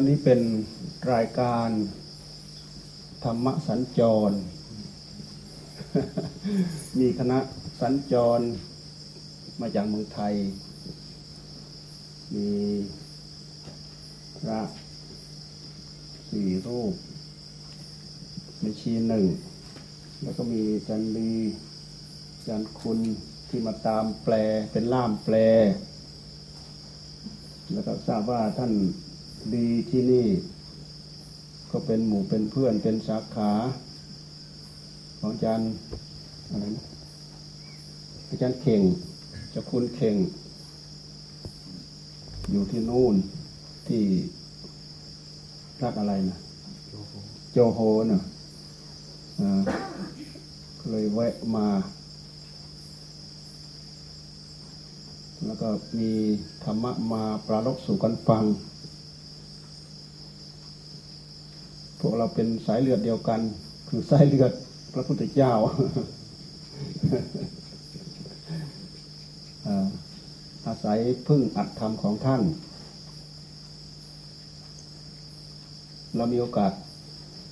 ันนี้เป็นรายการธรรมสัญจร มีคณะสัญจรมาจากเมืองไทย มีพระสี่รูป มีชีหนึ่ง แล้วก็มีจันดีจันคุณที่มาตามแปลเป็นล่ามแปล แล้วก็ทราบว่าท่าน ดีที่นี่ ก็เป็นหมู่เป็นเพื่อนเป็นสาขา ของอาจารย์อะไรนะอาจารย์เข่งจะคุณเข่ง อยู่ที่นู่นที่รักอะไรนะโจโฮนะอ่าก็เลยแวะมา แล้วก็มีธรรมะมาปรารบสู่กันฟัง พวกเราเป็นสายเลือดเดียวกัน คือสายเลือดพระพุทธเจ้าอาศัยพึ่งอัดธรรมของท่าน เรามีโอกาส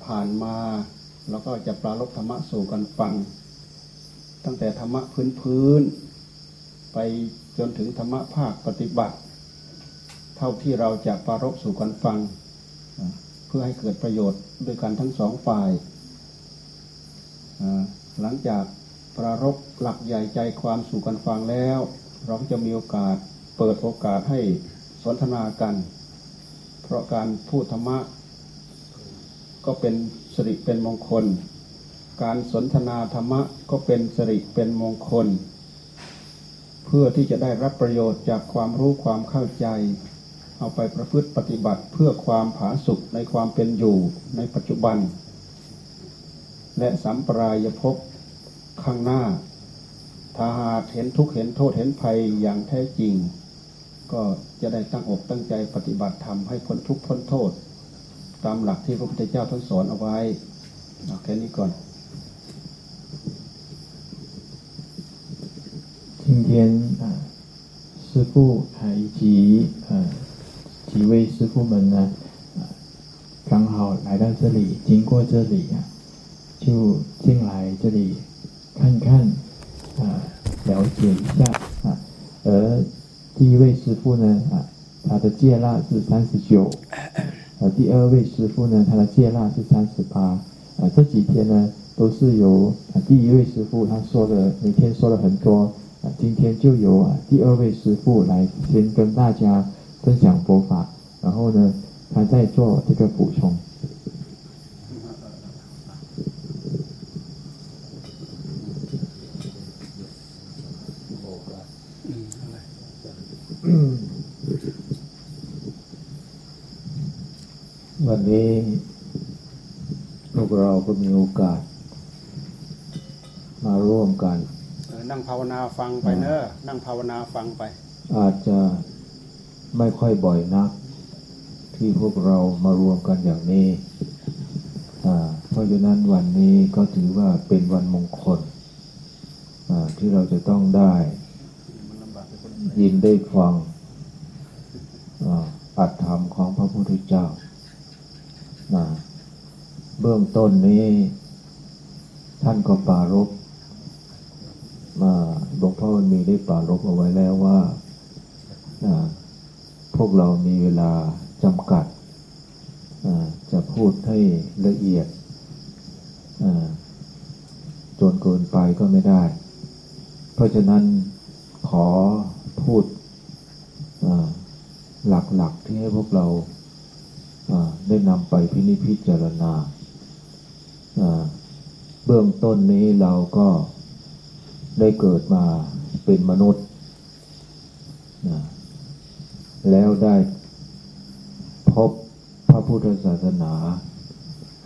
ผ่านมาแล้วก็จะปรารบธรรมะสู่กันฟัง ตั้งแต่ธรรมะพื้นพื้นๆไปจนถึงธรรมะภาคปฏิบัติ เท่าที่เราจะปรารบสู่กันฟัง เพื่อให้เกิดประโยชน์ด้วยกันทั้งสองฝ่าย หลังจากปรารบหลักใหญ่ใจความสู่กันฟังแล้ว เราก็จะมีโอกาสเปิดโอกาสให้สนทนากัน เพราะการพูดธรรมะก็เป็นสิริเป็นมงคล การสนทนาธรรมะก็เป็นสิริเป็นมงคล เพื่อที่จะได้รับประโยชน์จากความรู้ความเข้าใจ เอาไปประพฤติปฏิบัติเพื่อความผาสุกในความเป็นอยู่ในปัจจุบัน และสัมปรายภพข้างหน้า ถ้าหากเห็นทุกข์เห็นโทษเห็นภัยอย่างแท้จริง ก็จะได้ตั้งอกตั้งใจปฏิบัติธรรมให้พ้นทุกข์พ้นโทษ ตามหลักที่พระพุทธเจ้าท่านสอนเอาไว้เอาแค่นี้ก่อน 今天啊、呃师傅啊、以及呃 几位师傅们呢，呃刚好来到这里，经过这里啊，就进来这里看看啊、了解一下啊。而第一位师傅呢啊，他的戒腊是三十九，呃，第二位师傅呢，他的戒腊是三十八。啊，这几天呢，都是由啊第一位师傅他说的，每天说了很多。啊，今天就由啊第二位师傅来先跟大家分享佛法，然后呢，他再做这个补充。 วันนี้พวกเราก็มีโอกาส มาร่วมกัน เออนั่งภาวนาฟังไปเนอะนั่งภาวนาฟังไป อาจจะ ไม่ค่อยบ่อยนัก ที่พวกเรามารวมกันอย่างนี้ เพราะฉะนั้นวันนี้ก็ถือว่าเป็นวันมงคลที่เราจะต้องได้ ยินได้ฟังอัตธรรมของพระพุทธเจ้า เบื้องต้นนี้ ท่านก็ปรารบมาหลวงพ่อมีได้ปรารบเอาไว้แล้วว่า พวกเรามีเวลาจำกัด จะพูดให้ละเอียดจนเกินไปก็ไม่ได้ เพราะฉะนั้นขอพูดหลักๆที่ให้พวกเราได้นำไปพินิจพิจารณาอ่าเบื้องต้นนี้เราก็ได้เกิดมาเป็นมนุษย์นะ แล้วได้พบพระพุทธศาสนา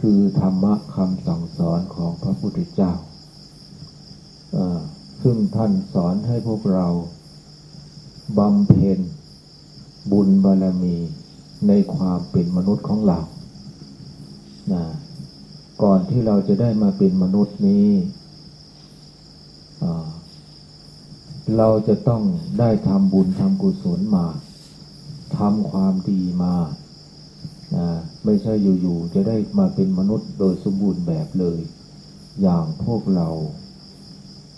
คือธรรมะคำสั่งสอนของพระพุทธเจ้า ซึ่งท่านสอนให้พวกเราบำเพ็ญบุญบารมีในความเป็นมนุษย์ของเรานะก่อนที่เราจะได้มาเป็นมนุษย์นี้ เราจะต้องได้ทำบุญทำกุศลมา ทำความดีมานะไม่ใช่อยู่ๆจะได้มาเป็นมนุษย์โดยสมบูรณ์แบบเลย อย่างพวกเรา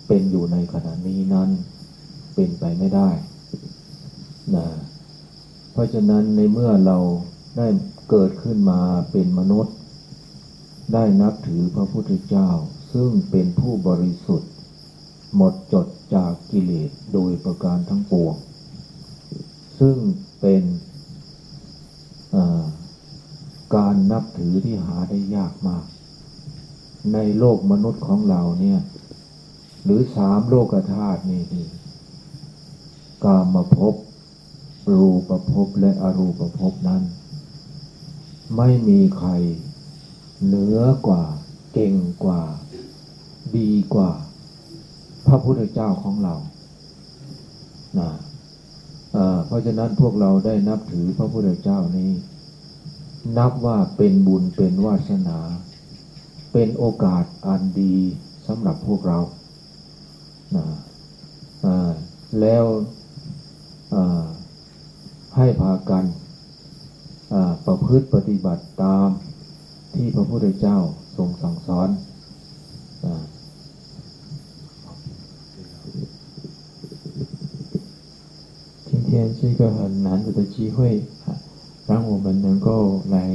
เป็นอยู่ในขณะนี้นั้นเป็นไปไม่ได้นะเพราะฉะนั้นในเมื่อเราได้เกิดขึ้นมาเป็นมนุษย์ ได้นับถือพระพุทธเจ้า ซึ่งเป็นผู้บริสุทธิ์ หมดจดจากกิเลสโดยประการทั้งปวงซึ่ง เป็นการนับถือที่หาได้ยากมาก ในโลกมนุษย์ของเราเนี่ย หรือสามโลกธาตุนี่นี่กามภพรูปภพและอรูปภพนั้น ไม่มีใครเหนือกว่า เก่งกว่า ดีกว่า พระพุทธเจ้าของเรานะ เพราะฉะนั้นพวกเราได้นับถือพระพุทธเจ้านี้ นับว่าเป็นบุญเป็นวาสนา เป็นโอกาสอันดีสำหรับพวกเรานะแล้วให้พากันประพฤติปฏิบัติตามที่พระพุทธเจ้าทรงสั่งสอน 天是一个很难得的机会啊，让我们能够来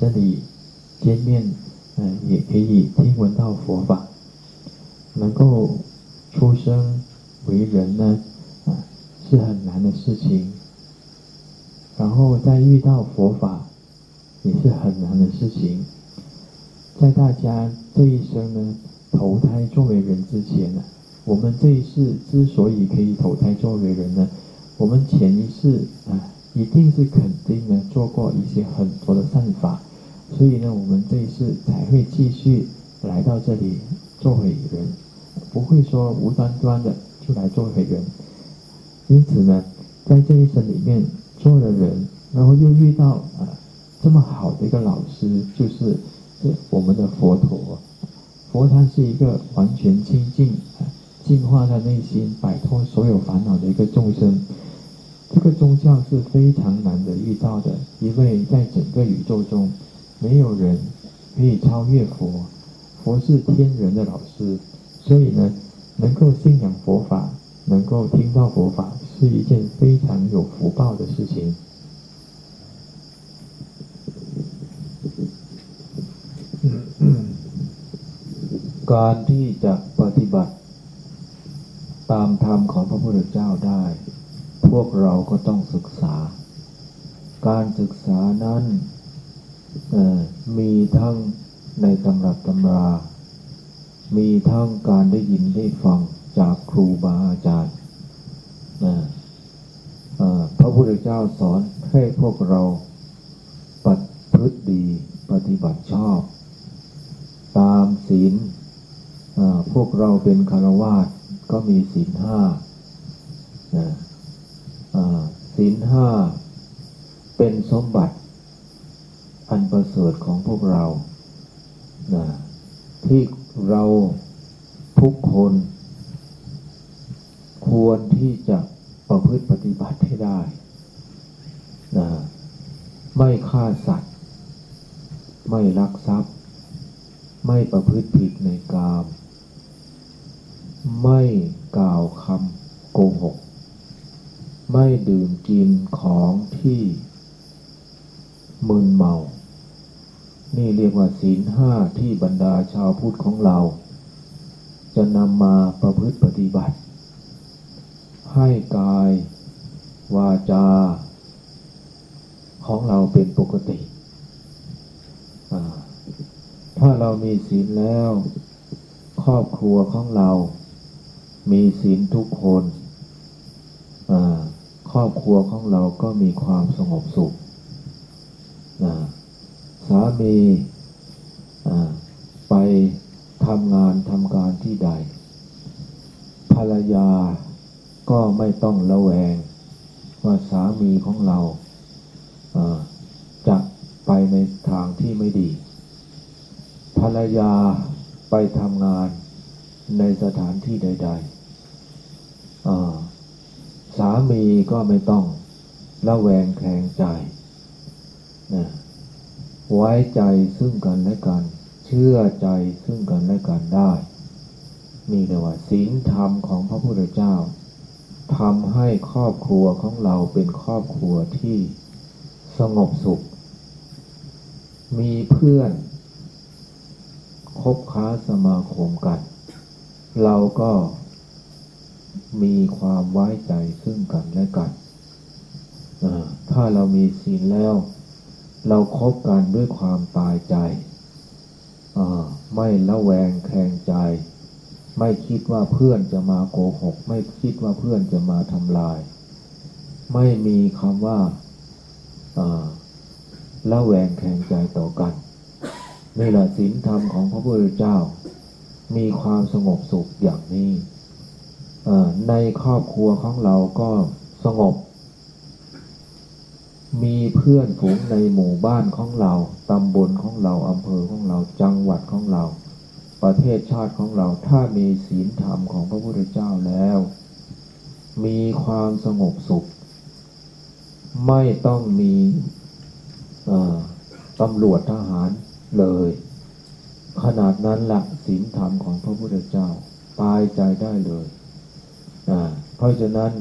这里见面，嗯，也可以听闻到佛法，能够出生为人呢，啊，是很难的事情。然后再遇到佛法，也是很难的事情。在大家这一生呢，投胎作为人之前呢，我们这一世之所以可以投胎作为人呢，我们前一世啊，一定是肯定的做过一些很多的善法，所以呢，我们这一世才会继续来到这里做回人，不会说无端端的就来做回人。因此呢，在这一生里面。做了人，然后又遇到啊这么好的一个老师，就是我们的佛陀。佛他是一个完全清净啊、净化他内心、摆脱所有烦恼的一个众生。这个宗教是非常难得遇到的，因为在整个宇宙中，没有人可以超越佛。佛是天人的老师，所以呢，能够信仰佛法，能够听到佛法。是一件非常有福报的事情。การที่จะปฏิบัติ ตามธรรมของพระพุทธเจ้าได้ พวกเราก็ต้องศึกษา การศึกษานั้นมีทั้งในตำรับตำรา มีทั้งการได้ยินได้ฟังจากครูบาอาจารย์พระพุทธเจ้าสอนให้พวกเราปฏิพฤติดีปฏิบัติชอบ ตามศีลพวกเราเป็นคารวาส ก็มีศีลห้าศีลห้าเป็นสมบัติ อันประเสริฐของพวกเราที่เราทุกคน ควรที่จะประพฤติปฏิบัติให้ได้นะไม่ฆ่าสัตว์ ไม่ลักทรัพย์ ไม่ประพฤติผิดในกาม ไม่กล่าวคำโกหก ไม่ดื่มกินของที่มึนเมา นี่เรียกว่าศีลห้าที่บรรดาชาวพุทธของเรา จะนำมาประพฤติปฏิบัติ ให้กาย วาจา ของเราเป็นปกติ ถ้าเรามีศีลแล้ว ครอบครัวของเรา มีศีลทุกคนครอบครัวของเราก็มีความสงบสุขสามีไปทำงานทำการที่ใด ภรรยาก็ไม่ต้องระแวง ว่าสามีของเราจะไปในทางที่ไม่ดี ภรรยาไปทำงานในสถานที่ใด ๆ สามีก็ไม่ต้องระแวงแคลงใจนะไว้ใจซึ่งกันและกัน เชื่อใจซึ่งกันและกันได้นี่เรียกว่าศีลธรรมของพระพุทธเจ้าทำให้ครอบครัวของเราเป็นครอบครัวที่สงบสุข มีเพื่อนคบค้าสมาคมกัน เราก็ มีความไว้ใจซึ่งกันและกัน ถ้าเรามีศีลแล้ว เราครบกันด้วยความตายใจ ไม่ละแวงแคลงใจ ไม่คิดว่าเพื่อนจะมาโกหก ไม่คิดว่าเพื่อนจะมาทำลาย ไม่มีคำว่าละแวงแคลงใจต่อกันนี่แหละศีลธรรมของพระพุทธเจ้า มีความสงบสุขอย่างนี้ ในครอบครัวของเราก็สงบ มีเพื่อนฝูงในหมู่บ้านของเรา ตำบลของเรา อำเภอของเรา จังหวัดของเรา ประเทศชาติของเรา ถ้ามีศีลธรรมของพระพุทธเจ้าแล้ว มีความสงบสุข ไม่ต้องมีตำรวจทหารเลย ขนาดนั้นละศีลธรรมของพระพุทธเจ้าตายใจได้เลย เพราะฉะนั้น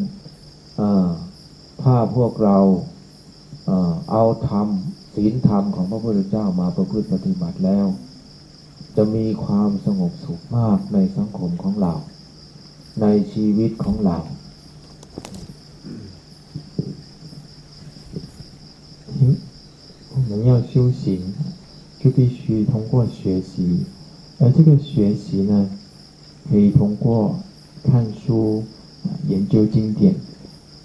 ถ้าพวกเราเอาธรรมศีลธรรมของพระพุทธเจ้ามาประพฤติปฏิบัติแล้ว จะมีความสงบสุขมากในสังคมของเรา ในชีวิตของเรา我们要修行，就必须通过学习，而这个学习呢，可以通过看书。 研究经典，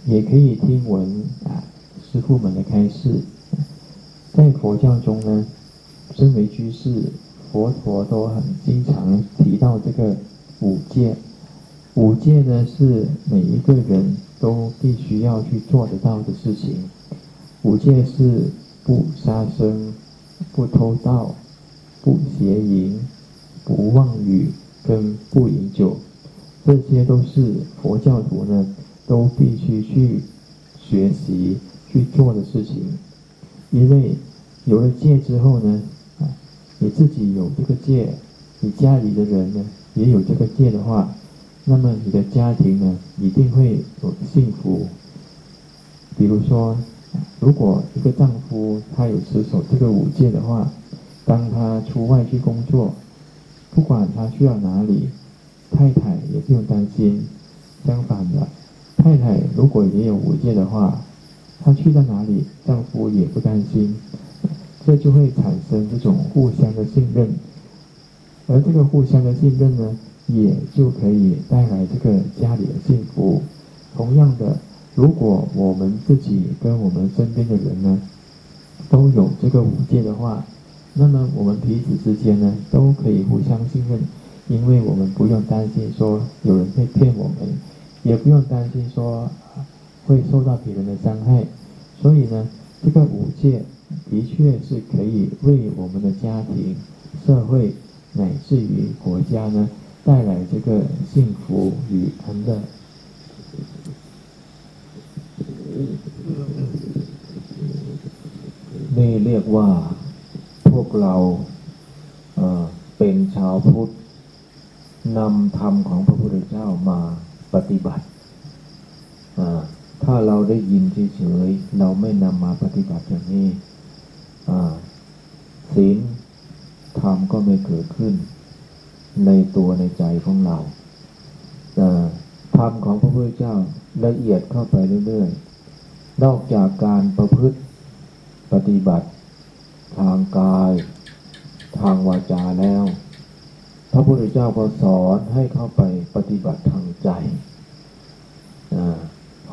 也可以听闻啊师父们的开示。在佛教中呢，身为居士，佛陀都很经常提到这个五戒。五戒呢是每一个人都必须要去做得到的事情。五戒是不杀生、不偷盗、不邪淫、不妄语跟不饮酒。这些都是佛教徒呢，都必须去学习去做的事情。因为有了戒之后呢，啊，你自己有这个戒，你家里的人呢也有这个戒的话，那么你的家庭呢一定会有幸福。比如说，如果一个丈夫他有持守这个五戒的话，当他出外去工作，不管他去到哪里。太太也不用担心，相反的，太太如果也有五戒的话，她去到哪里，丈夫也不担心，这就会产生这种互相的信任，而这个互相的信任呢，也就可以带来这个家里的幸福。同样的，如果我们自己跟我们身边的人呢，都有这个五戒的话，那么我们彼此之间呢，都可以互相信任。因为我们不用担心说有人会骗我们，也不用担心说会受到别人的伤害，所以呢，这个五戒的确是可以为我们的家庭、社会乃至于国家呢带来这个幸福与安乐。นี่เรียกว่าพวกเราเป็นชาวพุทธ นำธรรมของพระพุทธเจ้ามาปฏิบัติ ถ้าเราได้ยินเฉยๆ เราไม่นำมาปฏิบัติอย่างนี้ศีลธรรมก็ไม่เกิดขึ้น ในตัวในใจของเราธรรมของพระพุทธเจ้าละเอียดเข้าไปเรื่อยๆ นอกจากการประพฤติปฏิบัติ ทางกาย ทางวาจาแล้ว พระพุทธเจ้าก็สอนให้เข้าไปปฏิบัติทางใจ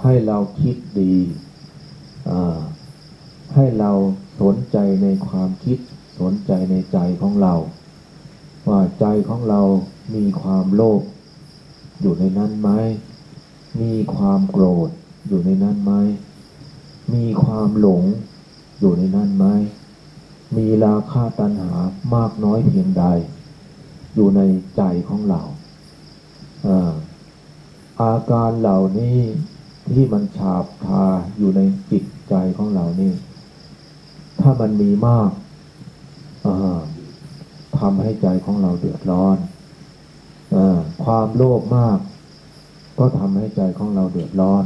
ให้เราคิดดี ให้เราสนใจในความคิดสนใจในใจของเรา ว่าใจของเรามีความโลภอยู่ในนั้นไหม มีความโกรธอยู่ในนั้นไหม มีความหลงอยู่ในนั้นไหม มีราคาตัณหามากน้อยเพียงใด อยู่ในใจของเราอาการเหล่านี้ที่มันฉาบทาอยู่ในจิตใจของเรานี่ ถ้ามันมีมากทำให้ใจของเราเดือดร้อนอความโลภมาก ก็ทำให้ใจของเราเดือดร้อน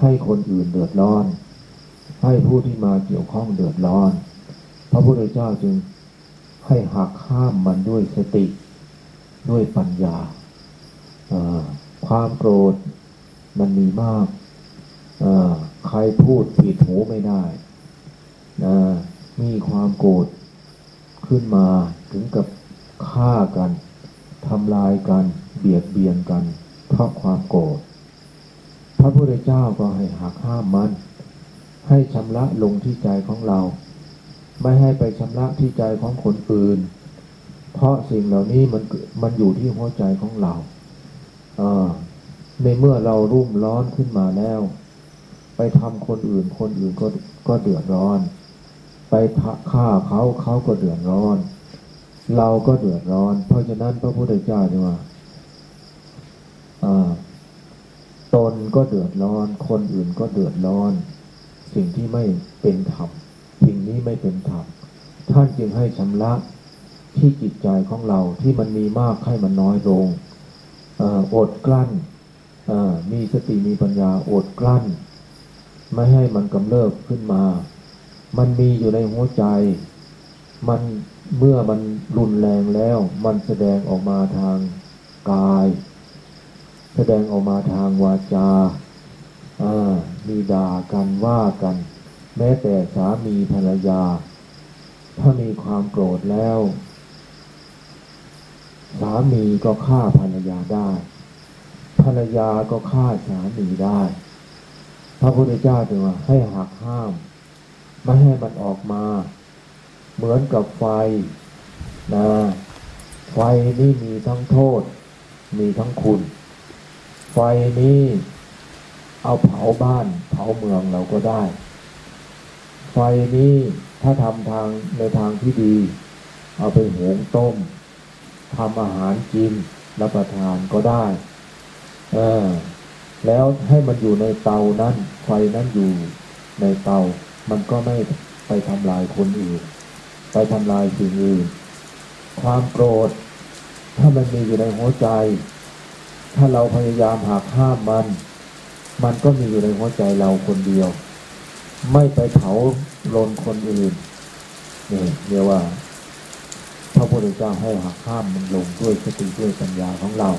ให้คนอื่นเดือดร้อน ให้ผู้ที่มาเกี่ยวข้องเดือดร้อน พระพุทธเจ้าจึง ให้หักห้ามมันด้วยสติ ด้วยปัญญา ความโกรธมันมีมาก ใครพูดผิดหูไม่ได้มีความโกรธขึ้นมาถึงกับฆ่ากันทำลายกันเบียดเบียนกันเพราะความโกรธพระพุทธเจ้าก็ให้หักห้ามมัน ให้ชำระลงที่ใจของเรา ไม่ให้ไปชำระที่ใจของคนอื่น เพราะสิ่งเหล่านี้มันมันอยู่ที่หัวใจของเราในเมื่อเรารุ่มร้อนขึ้นมาแล้ว ไปทำคนอื่น คนอื่นก็ก็เดือดร้อน ไปฆ่าเขาเขาก็เดือดร้อน เราก็เดือดร้อน เพราะฉะนั้นพระพุทธเจ้าเนี่ยว่าตนก็เดือดร้อน คนอื่นก็เดือดร้อน สิ่งที่ไม่เป็นธรรม สิ่งนี้ไม่เป็นธรรมท่านจึงให้ชำระที่จิตใจของเราที่มันมีมากให้มันน้อยลงอดกลั้นมีสติมีปัญญาอดกลั้น ไม่ให้มันกำเริบขึ้นมา มันมีอยู่ในหัวใจ มันเมื่อมันรุนแรงแล้ว มันแสดงออกมาทางกาย แสดงออกมาทางวาจามีด่ากันว่ากัน แม้แต่สามีภรรยา ถ้ามีความโกรธแล้ว สามีก็ฆ่าภรรยาได้ ภรรยาก็ฆ่าสามีได้พระพุทธเจ้าจึงว่าให้หักห้ามไม่ให้มันออกมา เหมือนกับไฟนะไฟนี้มีทั้งโทษ มีทั้งคุณ ไฟนี้เอาเผาบ้าน เผาเมืองเราก็ได้ ไฟนี้ถ้าทำทางในทางที่ดี เอาไปหุงต้มทำอาหารกินรับประทานก็ได้อแล้วให้มันอยู่ในเตานั้น ไฟนั้นอยู่ในเตา มันก็ไม่ไปทำลายคนอื่น ไปทำลายสิ่งอื่น ความโกรธ ถ้ามันมีอยู่ในหัวใจ ถ้าเราพยายามหักห้ามมัน มันก็มีอยู่ในหัวใจเราคนเดียว ไม่ไปเผาลนคนอื่นนี่เรียกว่า พระพุทธเจ้าให้หักห้ามมันลงด้วยสติด้วยปัญญาของเรา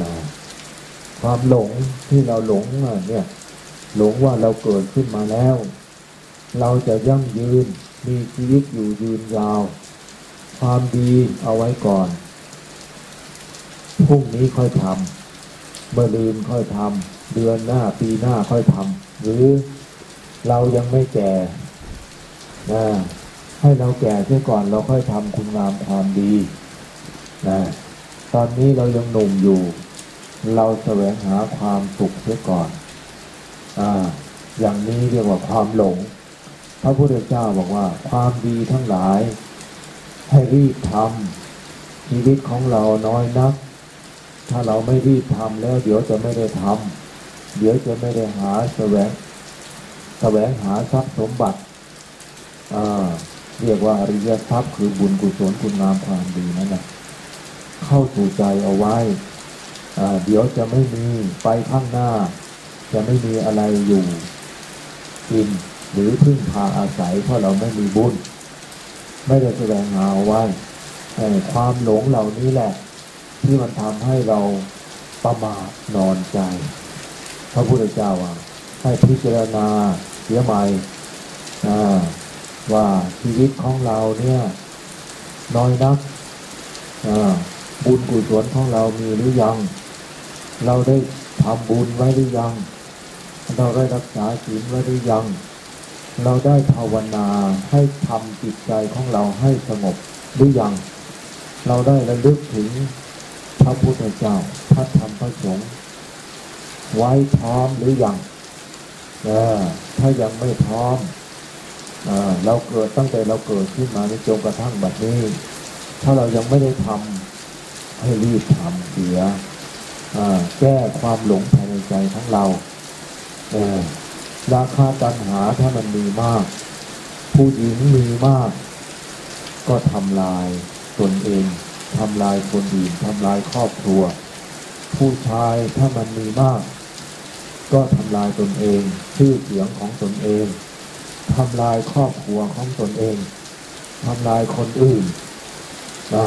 นะความหลงที่เราหลงเนี่ย หลงว่าเราเกิดขึ้นมาแล้ว เราจะยั่งยืนมีชีวิตอยู่ยืนยาว ความดีเอาไว้ก่อนพรุ่งนี้ค่อยทำเมื่อลืนค่อยทำเดือนหน้าปีหน้าค่อยทำหรือ เรายังไม่แก่นะให้เราแก่เสียก่อนเราค่อยทำคุณงามความดีนะตอนนี้เรายังหนุ่มอยู่ เราแสวงหาความสุขเสียก่อนอ่าอย่างนี้เรียกว่าความหลง พระพุทธเจ้าบอกว่า ความดีทั้งหลาย ให้รีบทำชีวิตของเราน้อยนัก ถ้าเราไม่รีบทำแล้ว เดี๋ยวจะไม่ได้ทำเดี๋ยวจะไม่ได้หาแสวง แสวงหาทรัพย์สมบัติเรียกว่าอริยทรัพย์คือบุญกุศลคุณงามความดีนั่นแหละเข้าสู่ใจเอาไว้เดี๋ยวจะไม่มีไปข้างหน้า จะไม่มีอะไรอยู่กินหรือพึ่งพาอาศัยเพราะเราไม่มีบุญ ไม่ได้แสดงหาไว้ความหลงเหล่านี้แหละ ที่มันทำให้เราประมาทนอนใจ พระพุทธเจ้าว่า ให้พิจารณาเสียใหม่ว่าชีวิตของเราเนี่ยน้อยนักบุญกุศลของเรามีหรือยัง เราได้ทำบุญไว้หรือยัง เราได้รักษาศีลไว้หรือยัง เราได้ภาวนาให้ทำจิตใจของเราให้สงบหรือยัง เราได้ระลึกถึงพระพุทธเจ้าพระธรรมพระสงฆ์ไว้พร้อมหรือยัง ถ้ายังไม่พร้อมอเราเกิดตั้งแต่เราเกิดขึ้นมาในจนกระทั่งบัดนี้ ถ้าเรายังไม่ได้ทำให้รีบทำเสียแก้ความหลงภายในใจของเราราคาตัณหาถ้ามันมีมาก ผู้หญิงมีมาก ก็ทำลายตนเองทำลายคนอื่นทำลายครอบครัว ผู้ชายถ้ามันมีมาก ก็ทำลายตนเอง ชื่อเสียงของตนเองทำลายครอบครัวของตนเองทำลายคนอื่นอ่า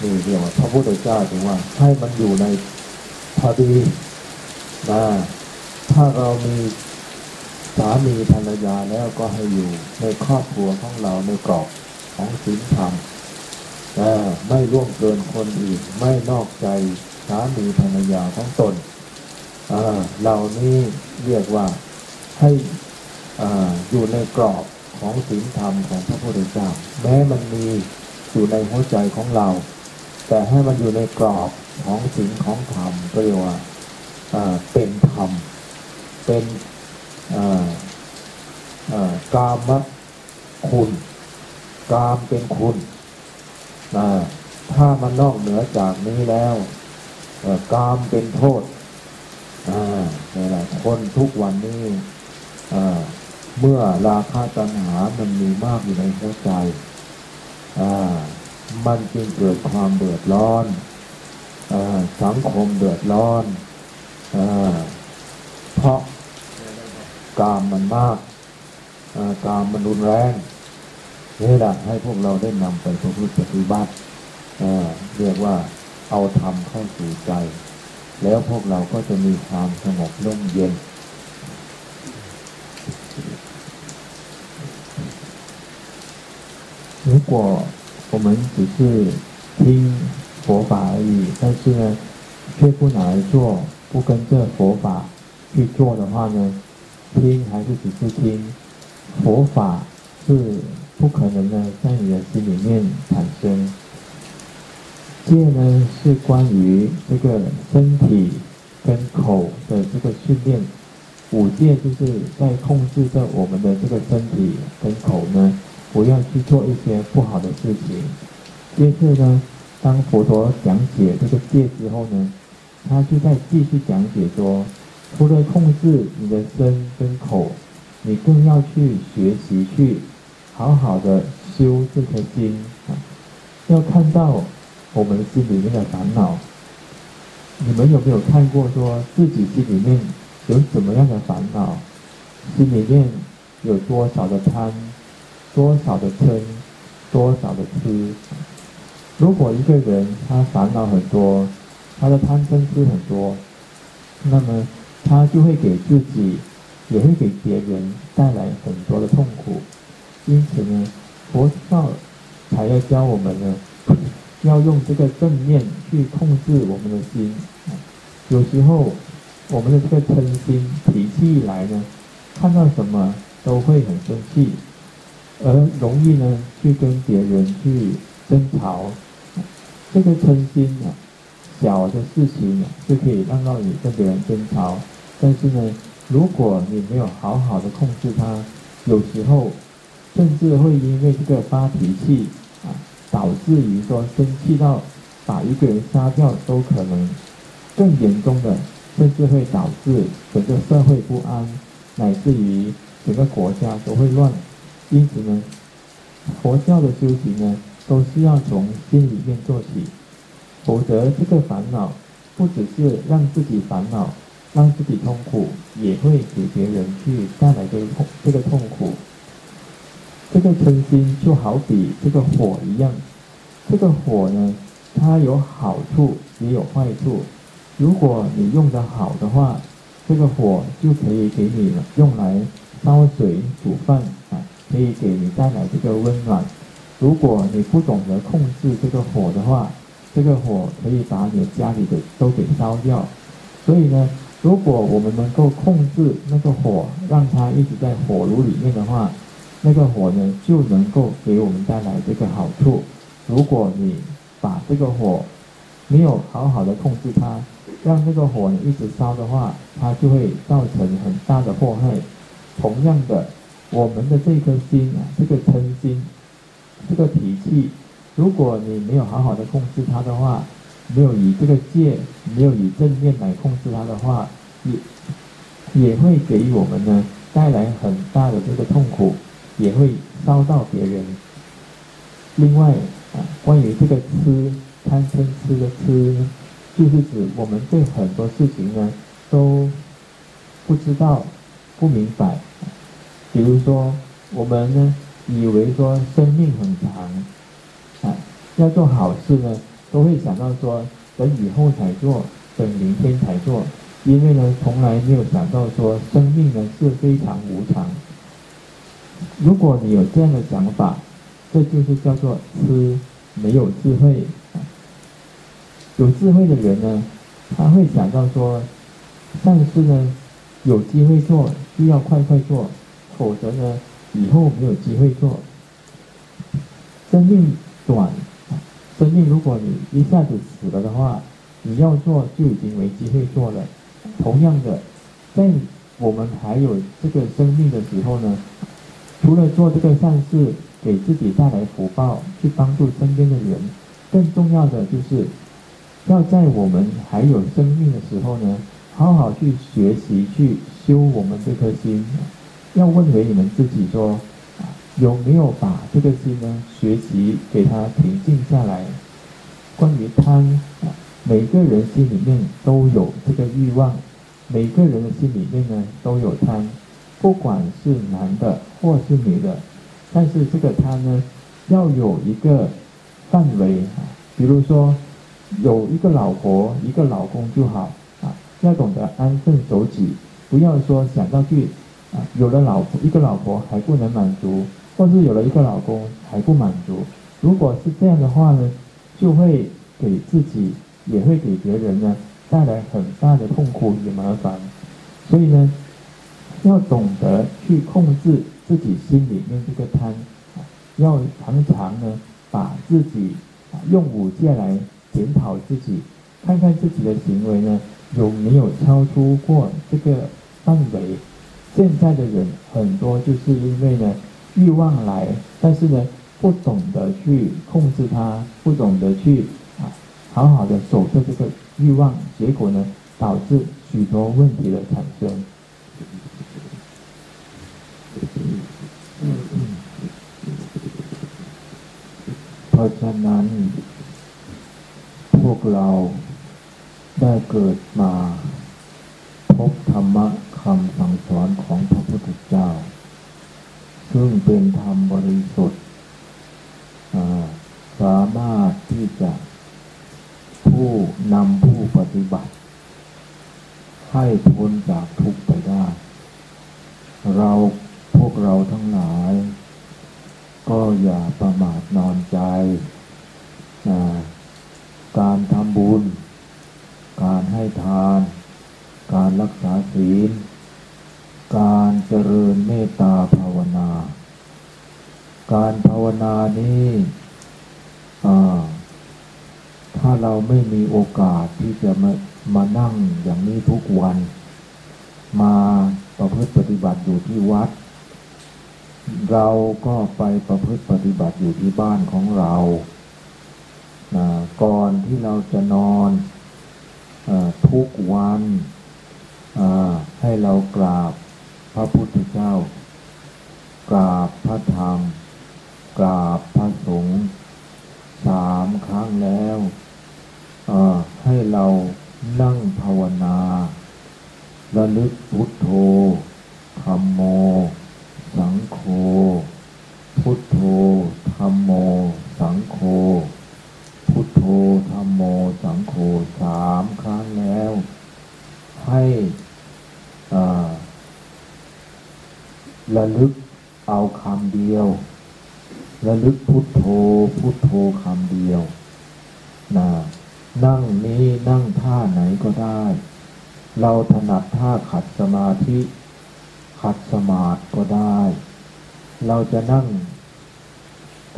นี่เรียกว่าพระพุทธเจ้าถึงว่า ให้มันอยู่ในพอดีนะถ้าเรามีสามีภรรยาแล้วก็ให้อยู่ในครอบครัวของเราในกรอบของศีลธรรมไม่ล่วงเกินคนอื่น ไม่นอกใจสามีภรรยาของตน เหล่านี้เรียกว่าให้ออยู่ในกรอบของศีลธรรมของพระพุทธเจ้าแม้มันมีอยู่ในหัวใจของเรา แต่ให้มันอยู่ในกรอบของศีลของธรรมก็เรียกว่าเป็นธรรมเป็นกามคุณ กามเป็นคุณถ้ามันนอกเหนือจากนี้แล้วกามเป็นโทษ แหละคนทุกวันนี้เมื่อราคาตัณหามันมีมากอยู่ในหัวใจ มันจึงเกิดความเดือดร้อนอสังคมเดือดร้อนอเพราะกามมันมากกามมันรุนแรงนี่แหละให้พวกเราได้นำไปพฤติปฏิบัติเรียกว่าเอาธรรมเข้าสู่ใจ แล้วพวกเราก็จะมีความสงบร่มเย็น如果我们只是听佛法而已，但是呢，却不拿来做，不跟着佛法去做的话呢，听还是只是听，佛法是不可能的在你的心里面产生。 戒呢是关于这个身体跟口的这个训练，五戒就是在控制着我们的这个身体跟口呢。不要去做一些不好的事情。接着呢，当佛陀讲解这个戒之后呢，他就在继续讲解说，除了控制你的身跟口，你更要去学习去好好的修这颗心，要看到我们心里面的烦恼。你们有没有看过说自己心里面有什么样的烦恼？心里面有多少的贪？多少的嗔，多少的痴。如果一个人他烦恼很多，他的贪嗔痴很多，那么他就会给自己，也会给别人带来很多的痛苦。因此呢，佛教才要教我们呢，要用这个正念去控制我们的心。有时候我们的这个嗔心脾气一来呢，看到什么都会很生气。而容易呢，去跟别人去争吵，这个嗔心啊，小的事情就可以让到你跟别人争吵。但是呢，如果你没有好好的控制它，有时候甚至会因为这个发脾气，导致于说生气到把一个人杀掉都可能。更严重的，甚至会导致整个社会不安，乃至于整个国家都会乱。因此呢，佛教的修行呢，都是要从心里面做起，否则这个烦恼不只是让自己烦恼，让自己痛苦，也会给别人去带来这个痛这个痛苦。这个嗔心就好比这个火一样，这个火呢，它有好处也有坏处。如果你用的好的话，这个火就可以给你用来烧水煮饭啊。可以给你带来这个温暖。如果你不懂得控制这个火的话，这个火可以把你家里的都给烧掉。所以呢，如果我们能够控制那个火，让它一直在火炉里面的话，那个火呢就能够给我们带来这个好处。如果你把这个火没有好好的控制它，让这个火呢一直烧的话，它就会造成很大的祸害。同样的。我们的这颗心啊，这个嗔心，这个脾气，如果你没有好好的控制它的话，没有以这个戒，没有以正念来控制它的话，也也会给我们呢带来很大的这个痛苦，也会烧到别人。另外啊，关于这个吃贪嗔痴的吃，就是指我们对很多事情呢都不知道、不明白。比如说，我们呢以为说生命很长，啊，要做好事呢，都会想到说等以后才做，等明天才做，因为呢从来没有想到说生命呢是非常无常。如果你有这样的想法，这就是叫做吃没有智慧。有智慧的人呢，他会想到说，善事呢有机会做就要快快做，否则呢以后没有机会做。生命短，生命如果你一下子死了的话，你要做就已经没机会做了。同样的，在我们还有这个生命的时候呢。除了做这个善事，给自己带来福报，去帮助身边的人，更重要的就是，要在我们还有生命的时候呢，好好去学习，去修我们这颗心。要问回你们自己说，有没有把这个心呢，学习给它平静下来？关于贪，每个人心里面都有这个欲望，每个人的心里面呢都有贪。不管是男的或是女的，但是这个他呢，要有一个范围，比如说有一个老婆一个老公就好啊，要懂得安分守己，不要说想到去啊，有了老婆一个老婆还不能满足，或是有了一个老公还不满足，如果是这样的话呢，就会给自己也会给别人呢带来很大的痛苦与麻烦，所以呢。要懂得去控制自己心里面这个贪，要常常呢把自己用五戒来检讨自己，看看自己的行为呢有没有超出过这个范围。现在的人很多就是因为呢欲望来，但是呢不懂得去控制它，不懂得去啊好好的守着这个欲望，结果呢导致许多问题的产生。 เพราะฉะนั้น พวกเราได้เกิดมา พบธรรมะคำสั่งสอนของพระพุทธเจ้า ซึ่งเป็นธรรมบริสุทธิ์สามารถที่จะผู้นำผู้ปฏิบัติ ให้พ้นจากทุกข์ไปได้ เรา วกเราทั้งหลาย ก็อย่าประมาทนอนใจนะการทำบุญ การให้ทาน การรักษาศีล การเจริญเมตตาภาวนา การภาวนานี้ถ้าเราไม่มีโอกาสที่จะมามานั่งอย่างนี้ทุกวัน มาประพฤติปฏิบัติอยู่ที่วัด เราก็ไปประพฤติปฏิบัติอยู่ที่บ้านของเรานะก่อนที่เราจะนอนอทุกวันให้เรากราบพระพุทธเจ้า กราบพระธรรม กราบพระสงฆ์สามครั้งแล้วให้เรานั่งภาวนาระลึกพุทโธธรรมโม สังโฆ พุทโธธรรมโม สังโฆ พุทโธธรรมโม สังโฆสามครั้งแล้ว ให้ระลึกเอาคำเดียวระลึกพุทโธ พุทโธคำเดียวนะนั่งนี้นั่งท่าไหนก็ได้ เราถนัดท่าขัดสมาธิ ขัดสมาธิก็ได้ เราจะนั่ง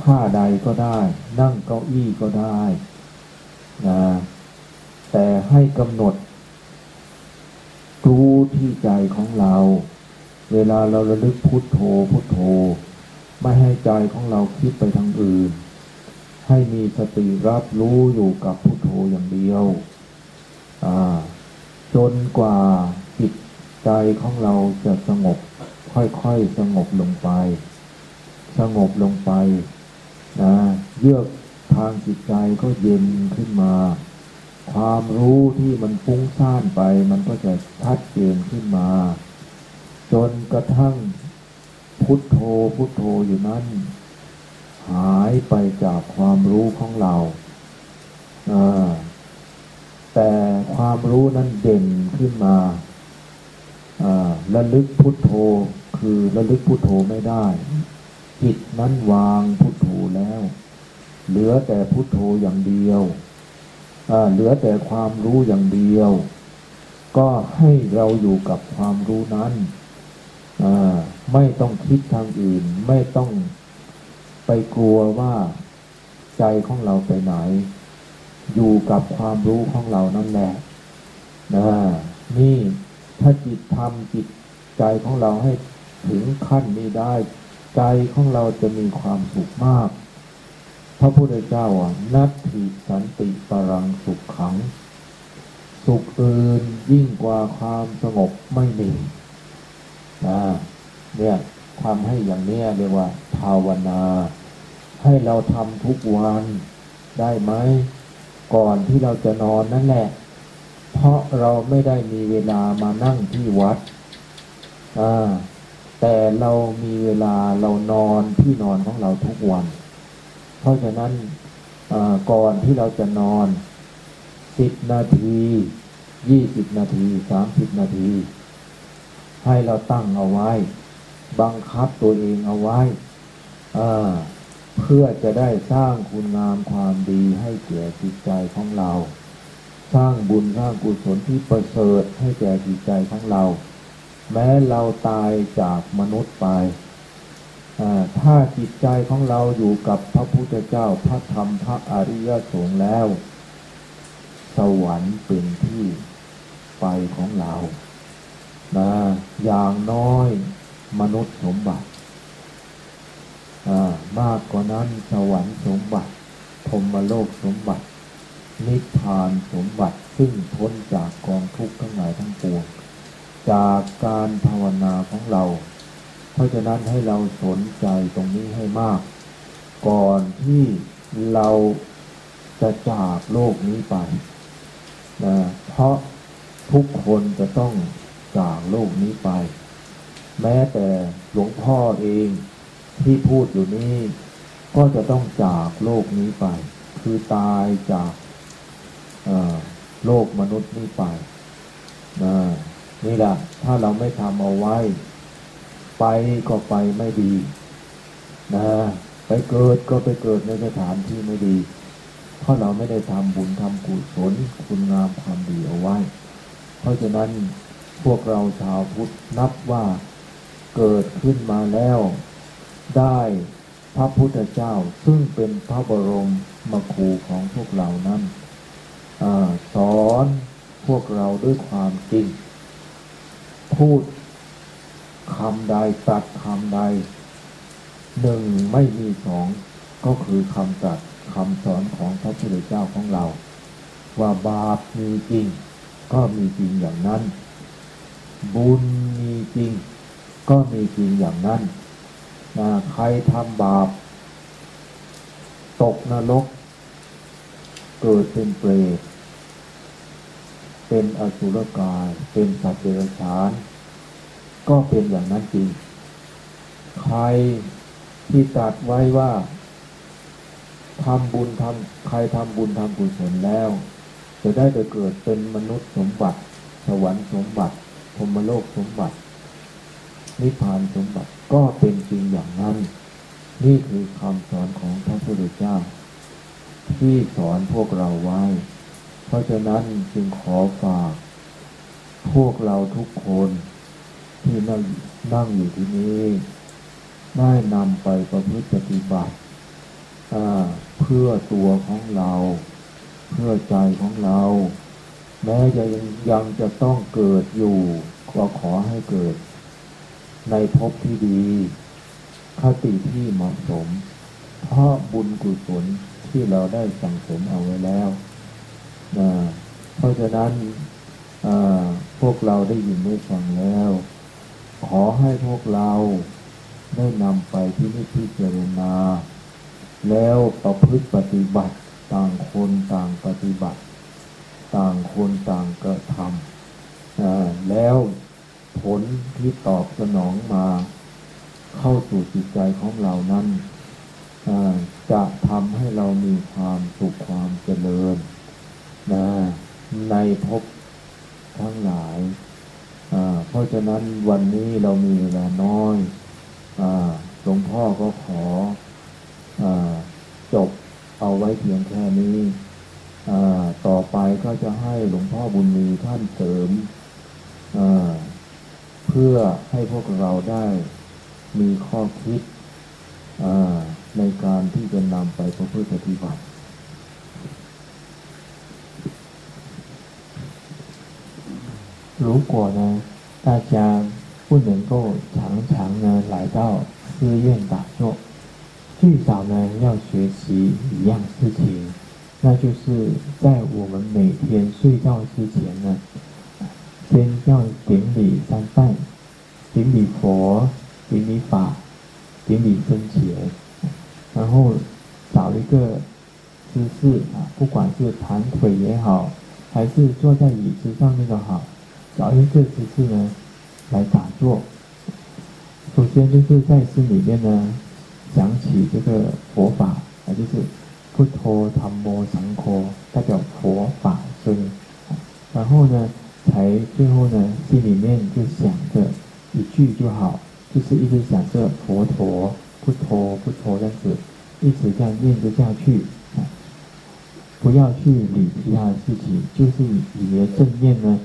ท่าใดก็ได้ นั่งเก้าอี้ก็ได้นะแต่ให้กำหนดรู้ที่ใจของเรา เวลาเราระลึกพุทโธพุทโธ ไม่ให้ใจของเราคิดไปทางอื่น ให้มีสติรับรู้อยู่กับพุทโธอย่างเดียวจนกว่า ใจของเราจะสงบ ค่อยๆสงบลงไป สงบลงไปนะเยือกทางจิตใจก็เย็นขึ้นมา ความรู้ที่มันฟุ้งซ่านไป มันก็จะชัดเจนขึ้นมา จนกระทั่งพุทโธพุทโธอยู่นั้น หายไปจากความรู้ของเราแต่ความรู้นั้นเด่นขึ้นมา ระลึกพุทโธคือระลึกพุทโธไม่ได้ จิตนั้นวางพุทโธแล้ว เหลือแต่พุทโธอย่างเดียวเหลือแต่ความรู้อย่างเดียว ก็ให้เราอยู่กับความรู้นั้นไม่ต้องคิดทางอื่น ไม่ต้องไปกลัวว่าใจของเราไปไหน อยู่กับความรู้ของเรานั่นแหละนะนี่ ถ้าจิตทำจิตใจของเราให้ถึงขั้นนี้ได้ ใจของเราจะมีความสุขมาก พระพุทธเจ้าอะนัตถิสันติปรังสุขขัง สุขอื่นยิ่งกว่าความสงบไม่มีนะเนี่ยทำให้อย่างเนี้ยเรียกว่า ภาวนา ให้เราทำทุกวันได้ไหม ก่อนที่เราจะนอนนั่นแหละ เพราะเราไม่ได้มีเวลามานั่งที่วัดแต่เรามีเวลาเรานอนที่นอนของเราทุกวัน เพราะฉะนั้นก่อนที่เราจะนอนสิบนาทียี่สิบนาทีสามสิบนาที ให้เราตั้งเอาไว้ บังคับตัวเองเอาไว้เพื่อจะได้สร้างคุณงามความดีให้แก่จิตใจของเรา สร้างบุญสร้างกุศลที่ประเสริฐให้แก่จิตใจของเรา แม้เราตายจากมนุษย์ไปถ้าจิตใจของเราอยู่กับพระพุทธเจ้าพระธรรมพระอริยสงฆ์แล้ว สวรรค์เป็นที่ไปของเรานะอย่างน้อยมนุษย์สมบัติมากกว่านั้นสวรรค์สมบัติพรมโลกสมบัติ นิพพานสมบัติซึ่งพ้นจากกองทุกข์ทั้งหลายทั้งปวงจากการภาวนาของเรา เพราะฉะนั้นให้เราสนใจตรงนี้ให้มาก ก่อนที่เราจะจากโลกนี้ไปนะเพราะทุกคนจะต้องจากโลกนี้ไป แม้แต่หลวงพ่อเองที่พูดอยู่นี้ ก็จะต้องจากโลกนี้ไป คือตายจาก โลกมนุษย์นี้ไปน,นี่แหละถ้าเราไม่ทำเอาไว้ ไปก็ไปไม่ดีนะไปเกิดก็ไปเกิดในสถานที่ไม่ดี เพราะเราไม่ได้ทำบุญทำกุศลคุณงามความดีเอาไว้ เพราะฉะนั้นพวกเราชาวพุทธนับว่าเกิดขึ้นมาแล้ว ได้พระพุทธเจ้าซึ่งเป็นพระบรมมครูของพวกเรานั้น อสอนพวกเราด้วยความจริง พูดคำใดตัดคำใดหนึ่งไม่มีสองก็คือคำตัดคำสอนของพระพุทธเจ้าของเรา ว่าบาปมีจริง ก็มีจริงอย่างนั้น บุญมีจริง ก็มีจริงอย่างนั้นนะใครทำบาป ตกนรก เกิดเป็นเปรตเป็นอสุรกาย เป็นสัตว์เดรัจฉาน ก็เป็นอย่างนั้นจริง ใครที่ตัดไว้ว่าทำบุญทำใครทำบุญทำบุญผลแล้ว จะได้ไปเกิดเป็นมนุษย์สมบัติ สวรรค์สมบัติพรมโลกสมบัติ นิพพานสมบัติก็เป็นจริงอย่างนั้น นี่คือคำสอนของพระพุทธเจ้า ที่สอนพวกเราไว้ เพราะฉะนั้นจึงขอฝาก พวกเราทุกคนที่นั่งนั่งอยู่ที่นี้ ได้นำไปประพฤติปฏิบัติเพื่อตัวของเรา เพื่อใจของเรา แม้จะยังยังจะต้องเกิดอยู่ ก็ขอให้เกิด ในภพที่ดี คติที่เหมาะสม เพราะบุญกุศล ที่เราได้สั่งสมเอาไว้แล้วนะเพราะฉะนั้นพวกเราได้ยินได้ฟังแล้ว ขอให้พวกเราได้นำไปที่นิพพิจารณา แล้วประพฤติปฏิบัติต่างคนต่างปฏิบัติ ต่างคนต่างกระทำแล้วผลที่ตอบสนองมา เข้าสู่จิตใจของเรานั้น จะทำให้เรามีความสุขความเจริญนะในภพทั้งหลายเพราะฉะนั้นวันนี้เรามีเวลาน้อยหลวงพ่อก็ขออจบเอาไว้เพียงแค่นี้ต่อไปก็จะให้หลวงพ่อบุญมีท่านเสริมเพื่อให้พวกเราได้มีข้อคิด ในการที่จะนำไปประพฤติปฏิบัติ如果呢，大家不能够常常呢来到寺院打坐，最少呢要学习一样事情，那就是在我们每天睡觉之前呢，先要顶礼三拜，顶礼佛，顶礼法，顶礼僧伽， 然后找一个姿势啊，不管是盘腿也好，还是坐在椅子上面都好。找一个姿势呢，来打坐。首先就是在心里面呢，想起这个佛法，啊，就是不脱檀摩长科，代表佛法所以。然后呢，才最后呢，心里面就想着一句就好，就是一直想着佛陀不拖不拖这样子，一直这样念着下去，不要去理其他的事情，就是以你的正念呢。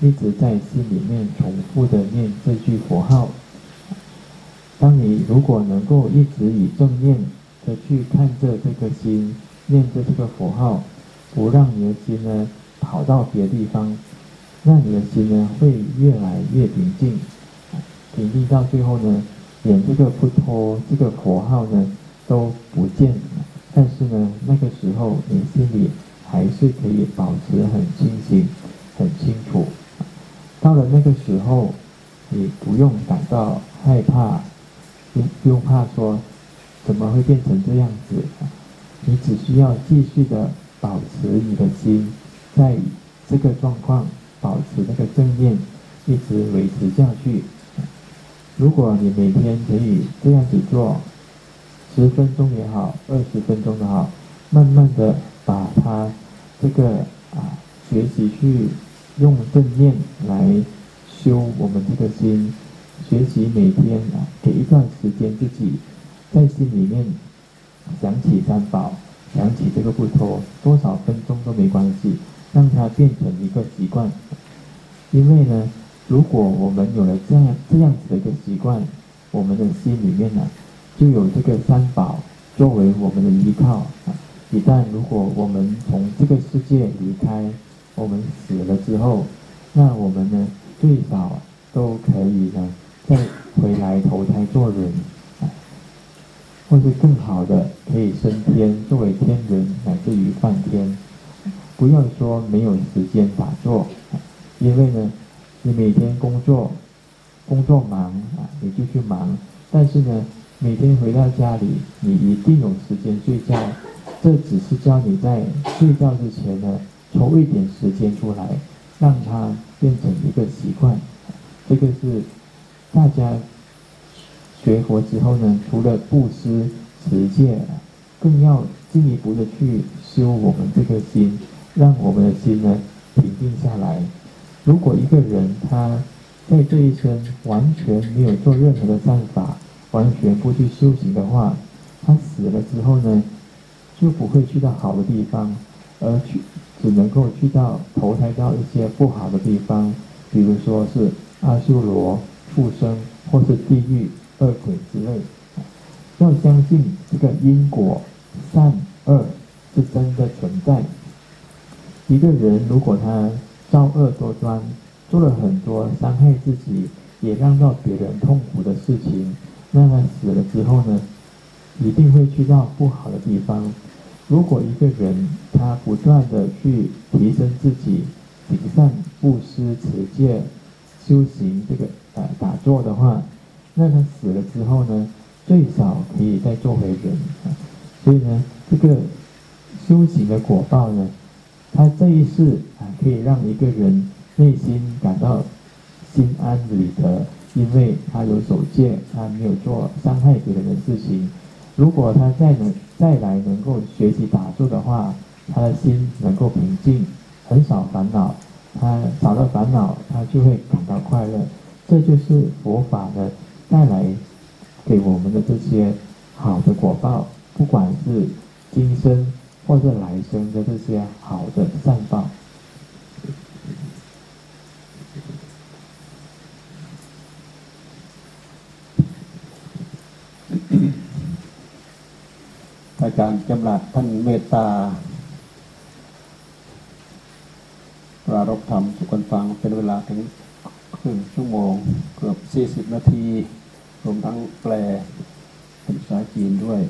一直在心里面重复的念这句佛号。当你如果能够一直以正念的去看着这个心，念着这个佛号，不让你的心呢跑到别的地方，那你的心呢会越来越平静，平静到最后呢，连这个不脱这个佛号呢都不见。但是呢，那个时候你心里还是可以保持很清醒。很清楚，到了那个时候，你不用感到害怕，不不用怕说怎么会变成这样子，你只需要继续的保持你的心，在这个状况保持那个正念，一直维持下去。如果你每天可以这样子做，十分钟也好，二十分钟也好，慢慢的把它这个啊。学习去用正念来修我们这个心，学习每天啊，给一段时间自己在心里面想起三宝，想起这个不脱，多少分钟都没关系，让它变成一个习惯。因为呢，如果我们有了这样这样子的一个习惯，我们的心里面呢，就有这个三宝作为我们的依靠。一旦如果我们从这个世界离开，我们死了之后，那我们呢，最少都可以呢，再回来投胎做人，啊或是更好的可以升天，作为天人乃至于梵天。不要说没有时间打坐，因为呢，你每天工作，工作忙啊，你就去忙。但是呢，每天回到家里，你一定有时间睡觉。这只是叫你在睡觉之前呢。抽一点时间出来，让它变成一个习惯。这个是大家学佛之后呢，除了布施、持戒，更要进一步的去修我们这个心，让我们的心呢平静下来。如果一个人他在这一生完全没有做任何的善法，完全不去修行的话，他死了之后呢，就不会去到好的地方，而去。只能够去到投胎到一些不好的地方，比如说是阿修罗、畜生，或是地狱、恶鬼之类。要相信这个因果善恶是真的存在。一个人如果他造恶多端，做了很多伤害自己，也让到别人痛苦的事情，那他死了之后呢，一定会去到不好的地方。如果一个人他不断的去提升自己，行善、布施、持戒、修行这个呃打坐的话，那他死了之后呢，最少可以再做回人。所以呢，这个修行的果报呢，他这一世啊，可以让一个人内心感到心安理得，因为他有守戒，他没有做伤害别人的事情。如果他再能再来能够学习打坐的话，他的心能够平静，很少烦恼，他少了烦恼，他就会感到快乐。这就是佛法的带来给我们的这些好的果报，不管是今生或者来生的这些好的善报。อาจารย์จำหลัดท่านเมตตา ปรารบธรรมทุกคนฟังเป็นเวลาถึงครึ่งชั่วโมง เกือบ 40 นาทีรวมทั้งแปลเป็นภาษาจีนด้วย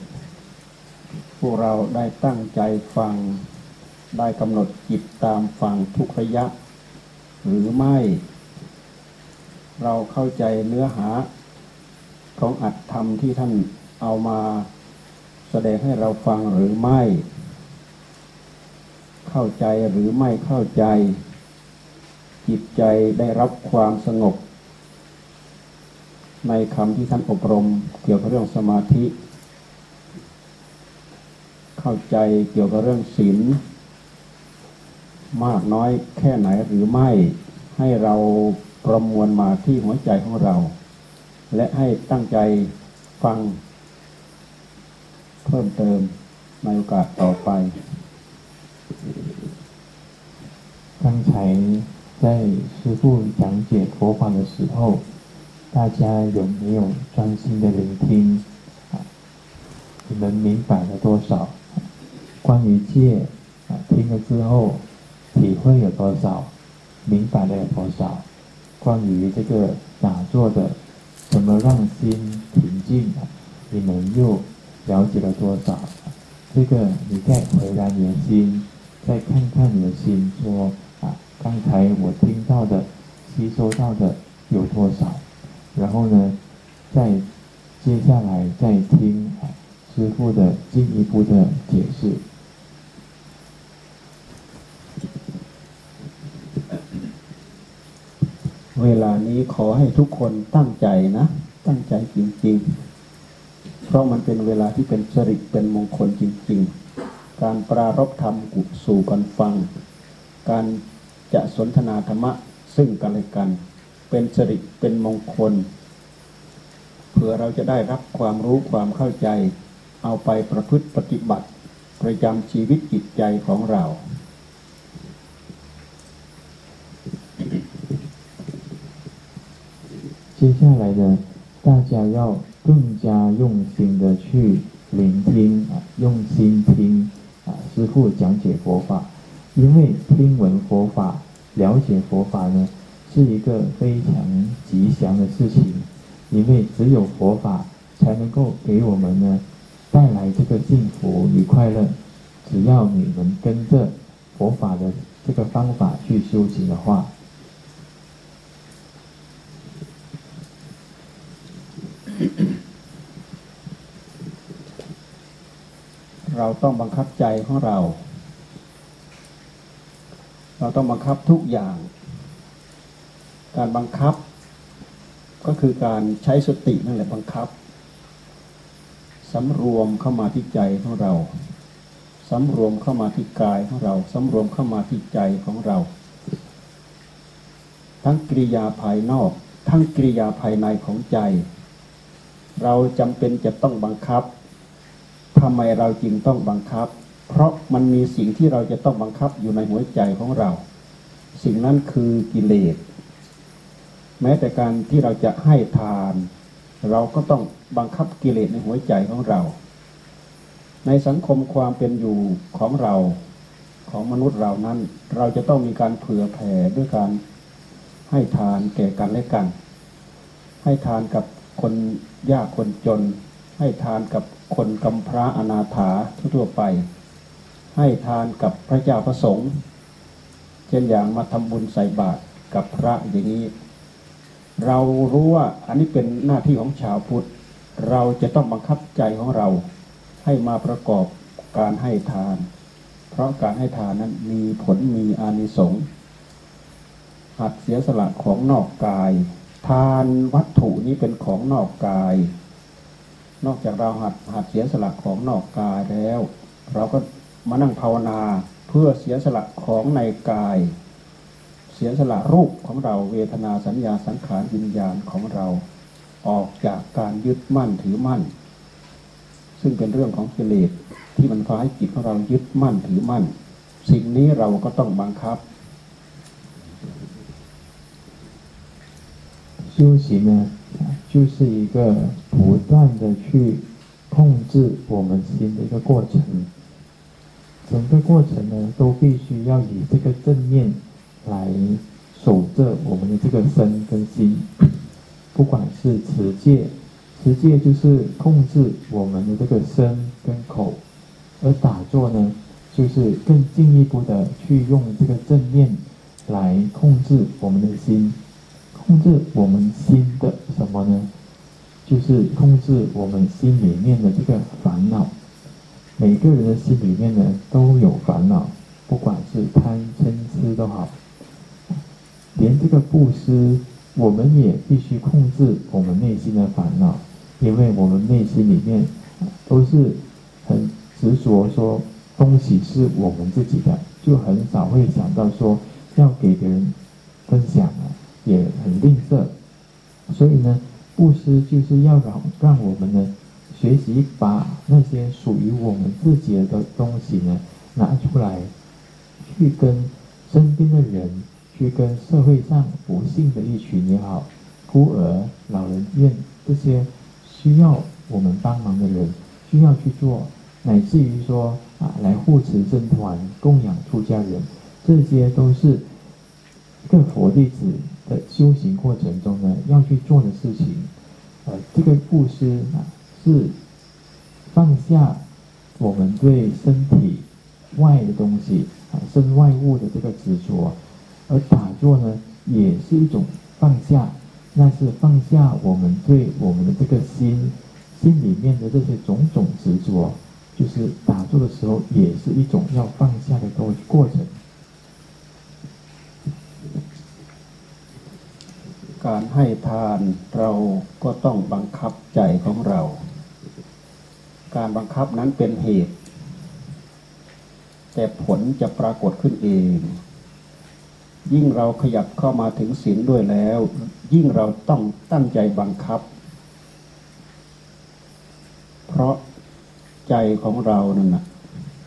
พวกเราได้ตั้งใจฟัง ได้กำหนดจิตตามฟังทุกระยะ หรือไม่ เราเข้าใจเนื้อหา ของอัตธรรมที่ท่านเอามาแสดงให้เราฟังหรือไม่ เข้าใจหรือไม่เข้าใจ จิตใจได้รับความสงบ ในคำที่ท่านอบรมเกี่ยวกับเรื่องสมาธิ เข้าใจเกี่ยวกับเรื่องศีลมากน้อยแค่ไหนหรือไม่ ให้เราประมวลมาที่หัวใจของเรา และให้ตั้งใจฟัง เพิ่มเติมในโอกาสต่อไป 刚才在师父讲解佛法的时候，大家有没有专心的聆听？啊，你们明白了多少？ 关于戒啊，听了之后体会有多少？明白了有多少？关于这个打坐的怎么让心平静啊，你们又了解了多少？这个你再回来你的心，再看看你的心，说啊，刚才我听到的、吸收到的有多少？然后呢，再接下来再听啊师傅的进一步的解释。 เวลานี้ขอให้ทุกคนตั้งใจนะ ตั้งใจจริง ๆ เพราะมันเป็นเวลาที่เป็นสริเป็นมงคลจริง ๆ การปรารบธรรมกุสู่กันฟัง การจะสนทนาธรรมะซึ่งกันและกัน เป็นสริเป็นมงคล เพื่อเราจะได้รับความรู้ความเข้าใจ เอาไปประพฤติปฏิบัติ ประจำชีวิตจิตใจของเรา 接下来呢，大家要更加用心的去聆听啊，用心听啊，师父讲解佛法，因为听闻佛法、了解佛法呢，是一个非常吉祥的事情，因为只有佛法才能够给我们呢带来这个幸福与快乐。只要你们跟着佛法的这个方法去修行的话， เราต้องบังคับใจของเรา เราต้องบังคับทุกอย่าง การบังคับ ก็คือการใช้สตินั่นแหละบังคับสำรวมเข้ามาที่ใจของเราสำรวมเข้ามาที่กายของเราสำรวมเข้ามาที่ใจของเรา ทั้งกิริยาภายนอก ทั้งกิริยาภายในของใจ เราจำเป็นจะต้องบังคับ ทำไมเราจึงต้องบังคับ เพราะมันมีสิ่งที่เราจะต้องบังคับอยู่ในหัวใจของเรา สิ่งนั้นคือกิเลสแม้แต่การที่เราจะให้ทาน เราก็ต้องบังคับกิเลสในหัวใจของเรา ในสังคมความเป็นอยู่ของเราของมนุษย์เรานั้น เราจะต้องมีการเผื่อแผ่ด้วยการให้ทานแก่กันและกัน ให้ทานกับคนยากคนจน ให้ทานกับ คนกำพร้าอนาถาทั่วไป ให้ทานกับพระเจ้าพระสงฆ์เช่นอย่างมาทำบุญใส่บาตรกับพระอย่างนี้ เรารู้ว่าอันนี้เป็นหน้าที่ของชาวพุทธ เราจะต้องบังคับใจของเราใให้มาประกอบการให้ทาน เพราะการให้ทานนั้นมีผลมีอานิสงส์หัดเสียสละของนอกกาย ทานวัตถุนี้เป็นของนอกกาย นอกจากเราหัดหัดเสียสละของนอกกายแล้ว เราก็มานั่งภาวนาเพื่อเสียสละของในกาย เสียสละรูปของเราเวทนาสัญญาสังขารวิญญาณของเรา ออกจากการยึดมั่นถือมั่น ซึ่งเป็นเรื่องของกิเลสที่มันพาให้จิตของเรายึดมั่นถือมั่น สิ่งนี้เราก็ต้องบังคับ 修行呢， 就是一个不断的去控制我们心的一个过程。整个过程呢，都必须要以这个正念来守着我们的这个身跟心。不管是持戒，持戒就是控制我们的这个身跟口，而打坐呢，就是更进一步的去用这个正念来控制我们的心。控制我们心的什么呢？就是控制我们心里面的这个烦恼。每个人的心里面呢都有烦恼，不管是贪嗔痴都好。连这个布施，我们也必须控制我们内心的烦恼，因为我们内心里面都是很执着，说东西是我们自己的，就很少会想到说要给别人分享啊。也很吝啬，所以呢，布施就是要让让我们呢，学习把那些属于我们自己的东西呢拿出来，去跟身边的人，去跟社会上不幸的一群也好，孤儿、老人院这些需要我们帮忙的人，需要去做，乃至于说啊，来护持僧团、供养出家人，这些都是一个佛弟子。的修行过程中呢，要去做的事情，呃，这个布施啊，是放下我们对身体外的东西啊，身外物的这个执着，而打坐呢，也是一种放下，那是放下我们对我们的这个心心里面的这些种种执着，就是打坐的时候，也是一种要放下的过过程。 การให้ทานเราก็ต้องบังคับใจของเรา การบังคับนั้นเป็นเหตุ แต่ผลจะปรากฏขึ้นเอง ยิ่งเราขยับเข้ามาถึงศีลด้วยแล้ว ยิ่งเราต้องตั้งใจบังคับ เพราะใจของเรานั่นนะ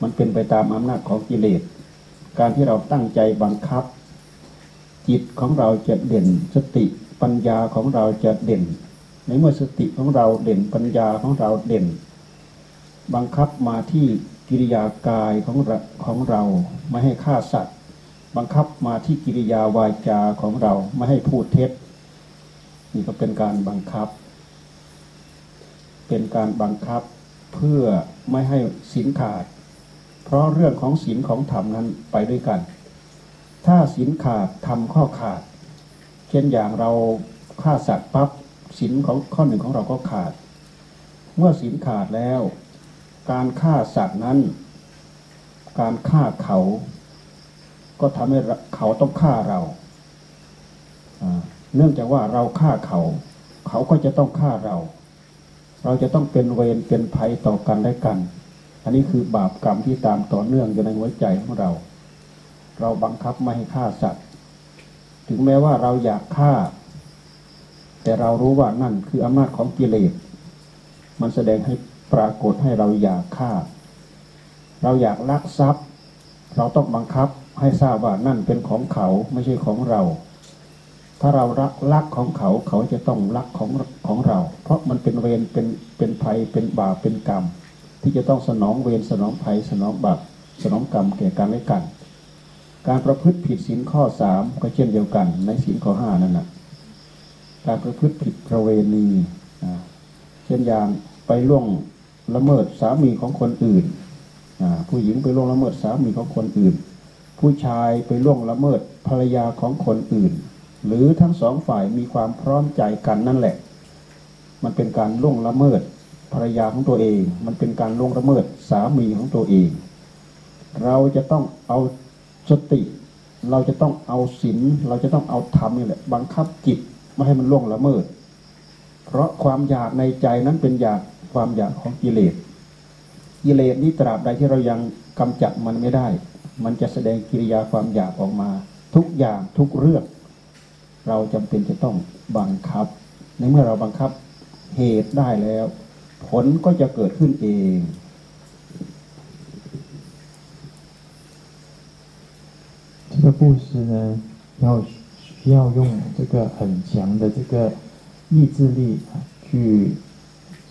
มันเป็นไปตามอำนาจของกิเลส การที่เราตั้งใจบังคับจิตของเราจะเด่นสติ ปัญญาของเราจะเด่น ในเมื่อสติของเราเด่นปัญญาของเราเด่น บังคับมาที่กิริยากายของเราของเราไม่ให้ฆ่าสัตว์ บังคับมาที่กิริยาวาจาของเราไม่ให้พูดเท็จนี่ก็เป็นการบังคับ เป็นการบังคับเพื่อไม่ให้ศีลขาด เพราะเรื่องของศีลของธรรมนั้นไปด้วยกัน ถ้าศีลขาดธรรมข้อขาด ช่นอย่างเราฆ่าสัตว์ปั๊บศีลของข้อหนึ่งของเราก็ขาด เมื่อศีลขาดแล้ว การฆ่าสัตว์นั้น การฆ่าเขา ก็ทำให้เขาต้องฆ่าเรา เนื่องจากว่าเราฆ่าเขา เขาก็จะต้องฆ่าเรา เราจะต้องเป็นเวรเป็นภัยต่อกันและกัน อันนี้คือบาปกรรมที่ตามต่อเนื่องอยู่ในหัวใจของเรา เราบังคับไม่ให้ฆ่าสัตว์ ถึงแม้ว่าเราอยากฆ่า แต่เรารู้ว่านั่นคืออำนาจของกิเลส มันแสดงให้ปรากฏให้เราอยากฆ่า เราอยากลักทรัพย์ เราต้องบังคับให้ทราบว่านั่นเป็นของเขาไม่ใช่ของเรา ถ้าเรารักลักของเขาเขาจะต้องรักของของเรา เพราะมันเป็นเวรเป็นเป็นภัยเป็นบาปเป็นกรรม ที่จะต้องสนองเวรสนองภัยสนองบาปสนองกรรมแก่กันและกัน การประพฤติผิดศีลข้อสามก็เช่นเดียวกัน ในศีลข้อห้านั่นแหละการประพฤติผิดประเวณีเช่นอย่างไปล่วงละเมิดสามีของคนอื่น ผู้หญิงไปล่วงละเมิดสามีของคนอื่น ผู้ชายไปล่วงละเมิดภรรยาของคนอื่น หรือทั้งสองฝ่ายมีความพร้อมใจกันนั่นแหละ มันเป็นการล่วงละเมิดภรรยาของตัวเอง มันเป็นการล่วงละเมิดสามีของตัวเอง เราจะต้องเอา สติเราจะต้องเอาศีลเราจะต้องเอาธรรมนี่แหละบังคับจิตไม่ให้มันล่วงละเมิด เพราะความอยากในใจนั้นเป็นอยากความอยากของกิเลสกิเลสนี้ตราบใดที่เรายังกำจัดมันไม่ได้ มันจะแสดงกิริยาความอยากออกมา ทุกอย่างทุกเรื่อง เราจำเป็นจะต้องบังคับ ในเมื่อเราบังคับเหตุได้แล้ว ผลก็จะเกิดขึ้นเอง 这个布施呢，要需要用这个很强的这个意志力，去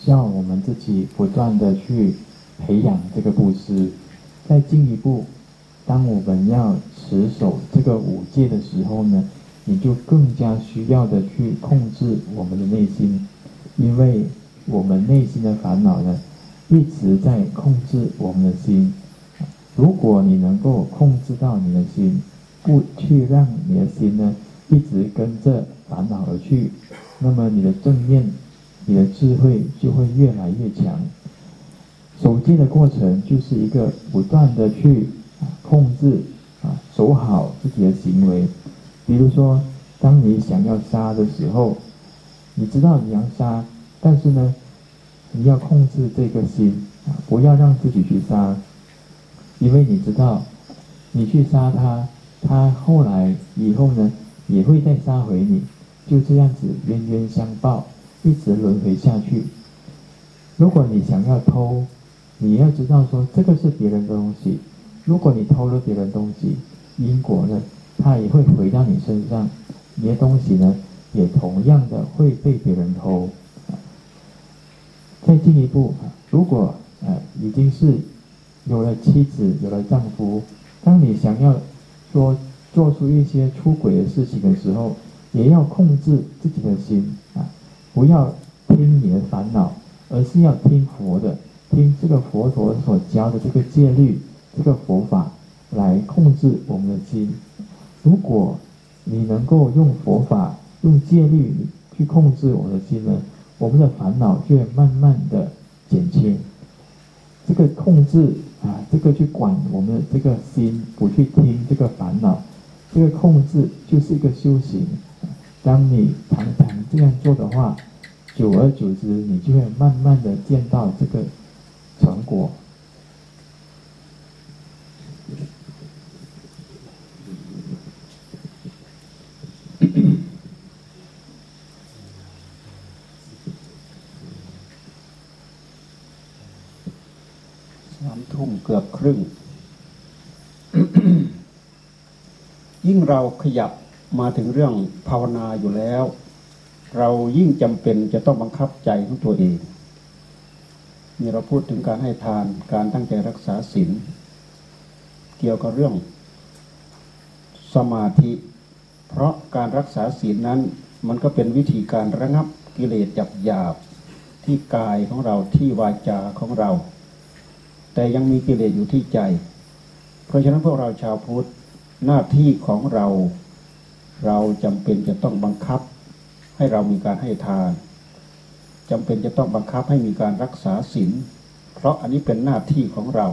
叫我们自己不断的去培养这个布施。再进一步，当我们要持守这个五戒的时候呢，你就更加需要的去控制我们的内心，因为我们内心的烦恼呢，一直在控制我们的心。如果你能够控制到你的心，不去让你的心呢一直跟着烦恼而去，那么你的正念、你的智慧就会越来越强。守戒的过程就是一个不断的去控制啊，守好自己的行为。比如说，当你想要杀的时候，你知道你要杀，但是呢，你要控制这个心啊，不要让自己去杀，因为你知道，你去杀他，他后来以后呢，也会再杀回你，就这样子冤冤相报，一直轮回下去。如果你想要偷，你要知道说这个是别人的东西，如果你偷了别人东西，因果呢，它也会回到你身上，你的东西呢，也同样的会被别人偷。再进一步，如果呃已经是有了妻子，有了丈夫，当你想要说做出一些出轨的事情的时候，也要控制自己的心啊，不要听你的烦恼，而是要听佛的。听这个佛陀所教的这个戒律，这个佛法来控制我们的心。如果你能够用佛法、用戒律去控制我们的心呢，我们的烦恼就会慢慢的减轻。这个控制啊，这个去管我们这个心，不去听这个烦恼，这个控制就是一个修行。当你常常这样做的话，久而久之，你就会慢慢的见到这个。成果。 ทุ่มเกือบครึ่ง ยิ่งเราขยับมาถึงเรื่องภาวนาอยู่แล้ว เรายิ่งจำเป็นจะต้องบังคับใจของตัวเองนี่เราพูดถึงการให้ทานการตั้งใจรักษาศีลเกี่ยวกับเรื่อง สมาธิ เพราะการรักษาศีลนั้น มันก็เป็นวิธีการระงับกิเลสหยาบหยาบที่กายของเราที่วาจาของเรา แต่ยังมีกิเลสอยู่ที่ใจ เพราะฉะนั้นพวกเราชาวพุทธหน้าที่ของเรา เราจำเป็นจะต้องบังคับ ให้เรามีการให้ทานจำเป็นจะต้องบังคับให้มีการรักษาศีลเพราะอันนี้เป็นหน้าที่ของเรา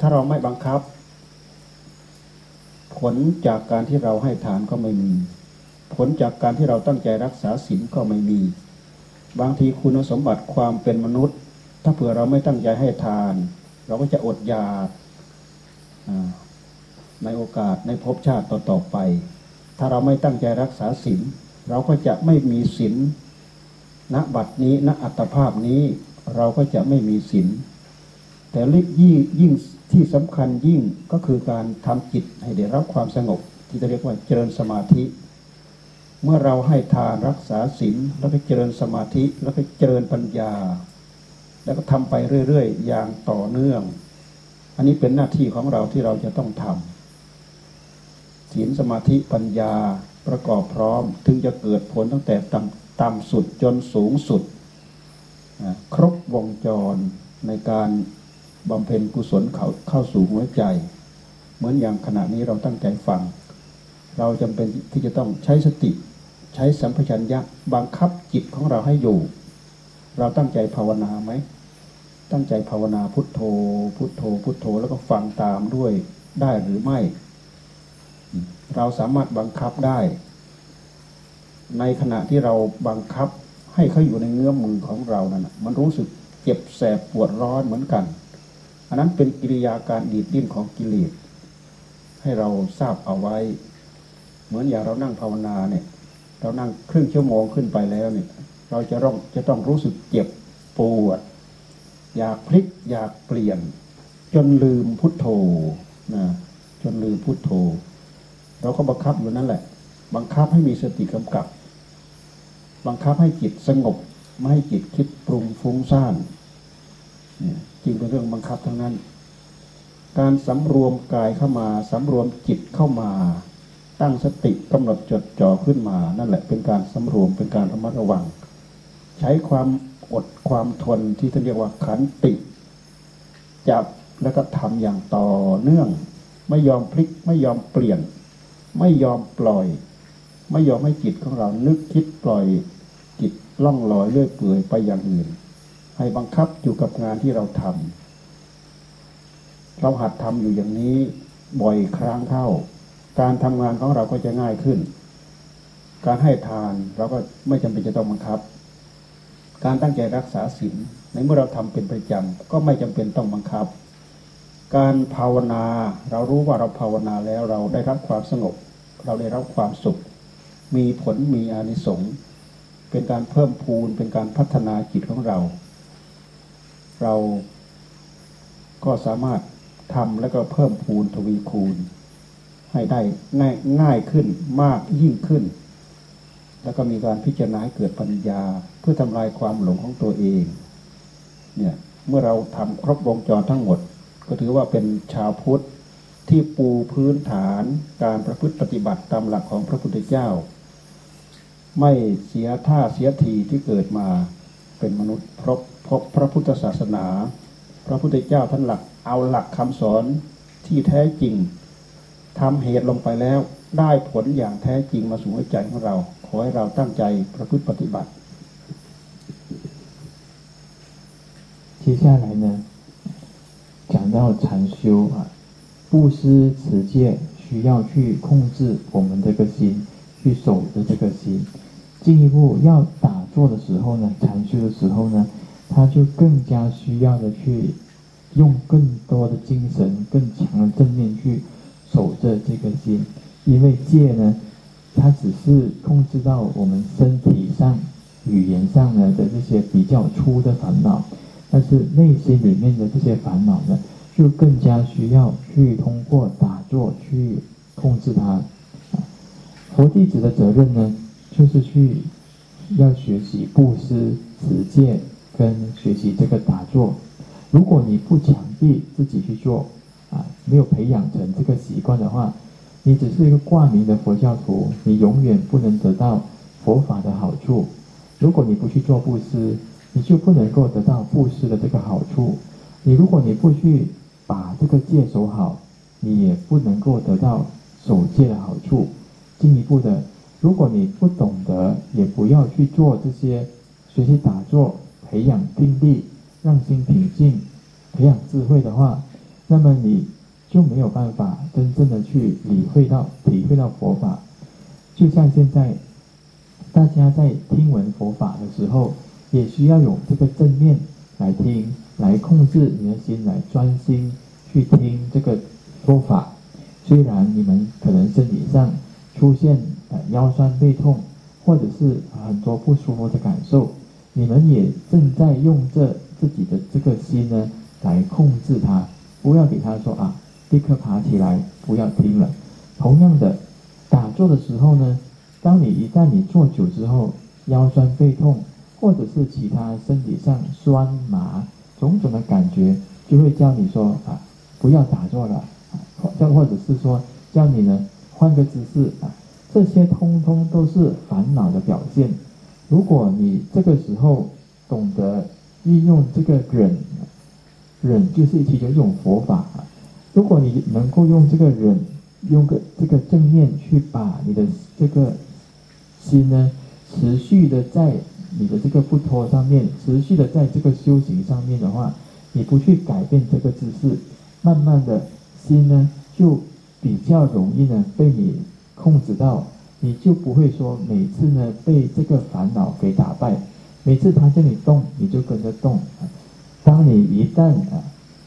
ถ้าเราไม่บังคับ ผลจากการที่เราให้ทานก็ไม่มี ผลจากการที่เราตั้งใจรักษาศีลก็ไม่มี บางทีคุณสมบัติความเป็นมนุษย์ ถ้าเผื่อเราไม่ตั้งใจให้ทาน เราก็จะอดอยากในโอกาสในภพชาติต่อๆไป ถ้าเราไม่ตั้งใจรักษาศีลเราก็จะไม่มีศีลณบัดนี้ณอัตภาพนี้เราก็จะไม่มีศีลแต่ลิบยิ่งยิ่งที่สำคัญยิ่งก็คือการทำจิตให้ได้รับความสงบ ที่จะเรียกว่าเจริญสมาธิ เมื่อเราให้ทานรักษาศีลแล้วก็เจริญสมาธิแล้วก็เจริญปัญญา แล้วก็ทำไปเรื่อยๆ อย่างต่อเนื่อง อันนี้เป็นหน้าที่ของเราที่เราจะต้องทำศีลสมาธิปัญญาประกอบพร้อม ถึงจะเกิดผลตั้งแต่ต่ำต่ำสุดจนสูงสุด ครบวงจรในการบำเพ็ญกุศลเข้าเข้าสู่หัวใจ เหมือนอย่างขณะนี้เราตั้งใจฟัง เราจำเป็นที่จะต้องใช้สติ ใช้สัมผัสัญญะบังคับจิตของเราให้อยู่ เราตั้งใจภาวนาไหม ตั้งใจภาวนาพุทโธ พุทโธ พุทโธแล้วก็ฟังตามด้วยได้หรือไม่ เราสามารถบังคับได้ ในขณะที่เราบังคับให้เขาอยู่ในเงื้อมมือของเรานั่นมันรู้สึกเจ็บแสบปวดร้อนเหมือนกัน อันนั้นเป็นกิริยาการดีดดิ้นของกิเลสให้เราทราบเอาไว้ เหมือนอย่างเรานั่งภาวนาเนี่ย เรานั่งครึ่งชั่วโมงขึ้นไปแล้วเนี่ย เราจะต้องจะต้องรู้สึกเจ็บปวด อยากพลิกอยากเปลี่ยน จนลืมพุทโธนะจนลืมพุทโธ เราก็บังคับอยู่นั่นแหละ บังคับให้มีสติกำกับ บังคับให้จิตสงบ ไม่ให้จิตคิดปรุงฟุ้งซ่านจริงเป็นเรื่องบังคับทั้งนั้น การสำรวมกายเข้ามาสำรวมจิตเข้ามา ตั้งสติกำหนดจดจ่อขึ้นมา นั่นแหละเป็นการสำรวมเป็นการระมัดระวัง ใช้ความอดความทนที่ท่านเรียกว่าขันติ จับแล้วก็ทำอย่างต่อเนื่อง ไม่ยอมพลิกไม่ยอมเปลี่ยน ไม่ยอมปล่อย ไม่ยอมให้จิตของเรานึกคิดปล่อยจิตล่องลอยเลื่อยเปื่อยไปอย่างอื่น ให้บังคับอยู่กับงานที่เราทำเราหัดทำอยู่อย่างนี้บ่อยครั้งเข้า การทำงานของเราก็จะง่ายขึ้น การให้ทานเราก็ไม่จำเป็นจะต้องบังคับ การตั้งใจรักษาศีลในเมื่อเราทำเป็นประจำก็ไม่จำเป็นต้องบังคับ การภาวนาเรารู้ว่าเราภาวนาแล้วเราได้รับความสงบ เราได้รับความสุข มีผลมีอานิสงส์เป็นการเพิ่มพูนเป็นการพัฒนาจิตของเรา เราก็สามารถทำแล้วก็เพิ่มพูนทวีคูณ ให้ได้ง่ายง่ายขึ้นมากยิ่งขึ้น แล้วก็มีการพิจารณาให้เกิดปัญญา เพื่อทำลายความหลงของตัวเอง เนี่ยเมื่อเราทำครบวงจรทั้งหมด ก็ถือว่าเป็นชาวพุทธที่ปูพื้นฐานการประพฤติปฏิบัติตามหลักของพระพุทธเจ้า ไม่เสียท่าเสียทีที่เกิดมาเป็นมนุษย์พบพบพระพุทธศาสนา พระพุทธเจ้าท่านหลักเอาหลักคำสอนที่แท้จริง ทำเหตุลงไปแล้วได้ผลอย่างแท้จริงมาสู่หัวใจของเรา ขอให้เราตั้งใจประพฤติปฏิบัติ 接下来呢，讲到禅修啊，布施持戒需要去控制我们这个心，去守着这个心。进一步要打坐的时候呢，禅修的时候呢，他就更加需要的去用更多的精神、更强的正念去 守着这个心，因为戒呢，它只是控制到我们身体上、语言上呢的这些比较粗的烦恼。但是内心里面的这些烦恼呢，就更加需要去通过打坐去控制它。佛弟子的责任呢，就是去要学习布施、持戒跟学习这个打坐。如果你不强逼自己去做，啊，没有培养成这个习惯的话，你只是一个挂名的佛教徒，你永远不能得到佛法的好处。如果你不去做布施，你就不能够得到布施的这个好处。你如果你不去把这个戒守好，你也不能够得到守戒的好处。进一步的，如果你不懂得，也不要去做这些学习打坐、培养定力、让心平静、培养智慧的话，那么你就没有办法真正的去理会到、体会到佛法。就像现在大家在听闻佛法的时候。也需要有这个正念来听，来控制你的心，来专心去听这个说法。虽然你们可能身体上出现呃腰酸背痛，或者是很多不舒服的感受，你们也正在用这自己的这个心呢来控制它，不要给他说啊，立刻爬起来，不要听了。同样的，打坐的时候呢，当你一旦你坐久之后，腰酸背痛。或者是其他身体上酸麻种种的感觉，就会叫你说啊，不要打坐了，叫或者是说叫你呢换个姿势啊，这些通通都是烦恼的表现。如果你这个时候懂得运用这个忍，忍就是其中一种佛法。如果你能够用这个忍，用个这个正念去把你的这个心呢，持续的在。你的这个不脱上面，持续的在这个修行上面的话，你不去改变这个姿势，慢慢的心呢就比较容易呢被你控制到，你就不会说每次呢被这个烦恼给打败，每次他叫你动你就跟着动。当你一旦啊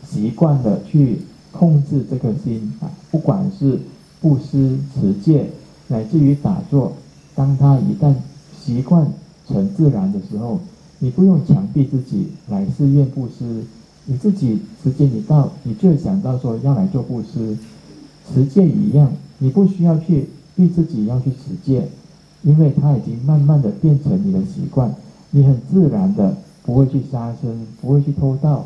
习惯了去控制这个心啊，不管是布施、持戒，乃至于打坐，当他一旦习惯成自然的时候，你不用强逼自己来寺院布施，你自己时间一到，你就想到说要来做布施，持戒一样，你不需要去逼自己要去持戒，因为它已经慢慢的变成你的习惯，你很自然的不会去杀生，不会去偷盗，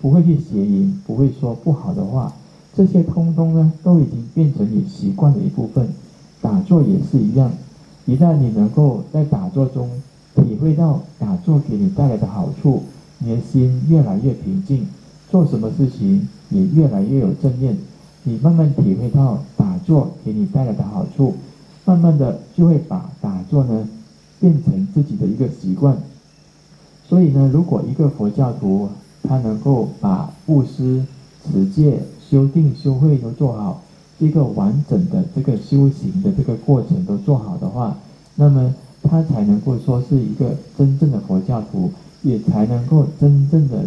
不会去邪淫，不会说不好的话，这些通通呢都已经变成你习惯的一部分。打坐也是一样，一旦你能够在打坐中体会到打坐给你带来的好处，你的心越来越平静，做什么事情也越来越有正念。你慢慢体会到打坐给你带来的好处，慢慢的就会把打坐呢变成自己的一个习惯。所以呢，如果一个佛教徒他能够把布施、持戒、修定、修慧都做好，这个完整的这个修行的这个过程都做好的话，那么他才能够说是一个真正的佛教徒，也才能够真正的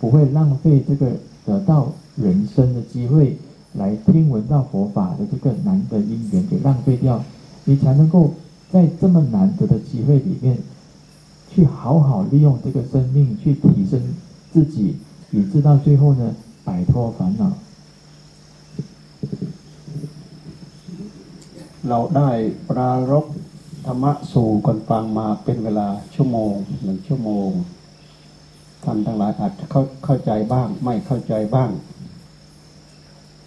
不会浪费这个得到人生的机会来听闻到佛法的这个难得因缘给浪费掉，你才能够在这么难得的机会里面，去好好利用这个生命去提升自己，以致到最后呢摆脱烦恼。 เราได้ปรารบธรรมะสู่กันฟังมาเป็นเวลาชั่วโมงหนึ่งชั่วโมง ท่านทั้งหลายอาจจะเข้าเข้าใจบ้าง ไม่เข้าใจบ้าง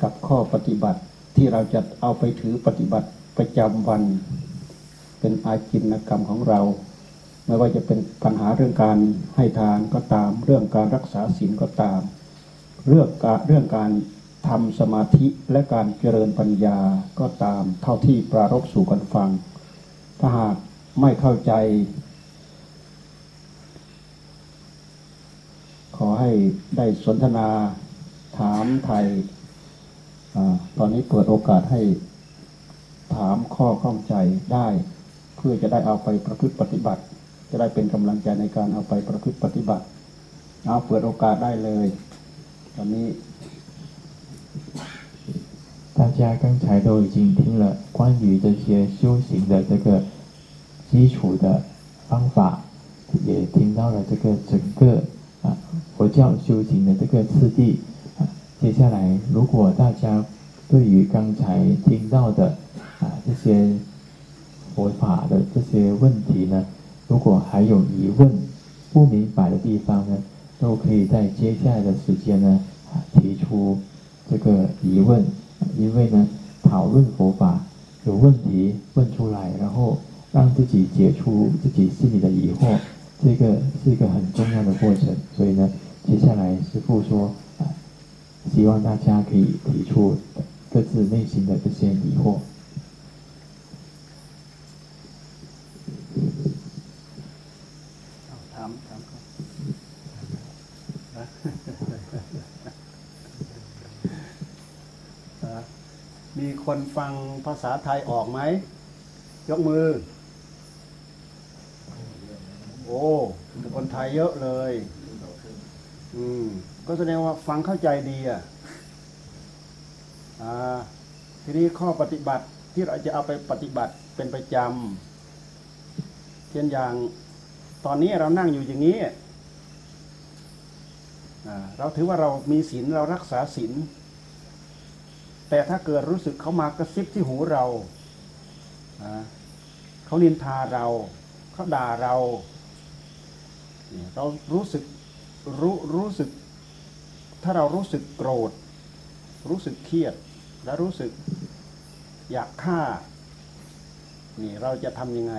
กับข้อปฏิบัติที่เราจะเอาไปถือปฏิบัติประจำวัน เป็นอาจินกรรมของเรา ไม่ว่าจะเป็นปัญหาเรื่องการให้ทานก็ตาม เรื่องการรักษาศีลก็ตาม เรื่องการเรื่องการทำสมาธิและการเจริญปัญญาก็ตาม เท่าที่ปรารบสู่กันฟัง ถ้าหากไม่เข้าใจ ขอให้ได้สนทนาถามไทยอตอนนี้เปิดโอกาสให้ถามข้อข้องใจได้ เพื่อจะได้เอาไปประพฤติปฏิบัติ จะได้เป็นกำลังใจในการเอาไปประพฤติปฏิบัติ เอาเปิดโอกาสได้เลย ตอนนี้ 大家刚才都已经听了关于这些修行的这个基础的方法，也听到了这个整个啊佛教修行的这个次第啊。接下来，如果大家对于刚才听到的啊这些佛法的这些问题呢， 如果还有疑问、不明白的地方呢，都可以在接下来的时间呢提出这个疑问。因为呢，讨论佛法有问题问出来，然后让自己解除自己心里的疑惑，这个是一个很重要的过程。所以呢，接下来师父说，希望大家可以提出各自内心的这些疑惑。 มีคนฟังภาษาไทยออกไหม ยกมือ โอ้คนไทยเยอะเลย อืม ก็แสดงว่าฟังเข้าใจดีอะอ่าทีนี้ข้อปฏิบัติที่เราจะเอาไปปฏิบัติเป็นประจำเช่นอย่างตอนนี้เรานั่งอยู่อย่างนี้อ่าเราถือว่าเรามีศีลเรารักษาศีล แต่ถ้าเกิดรู้สึกเขามากระซิบที่หูเราอ่าเขานินทาเรา เขาด่าเราเนี่ยเรารู้สึกรู้รู้สึก ถ้าเรารู้สึกโกรธ รู้สึกเครียด และรู้สึกอยากฆ่า นี่เราจะทำยังไง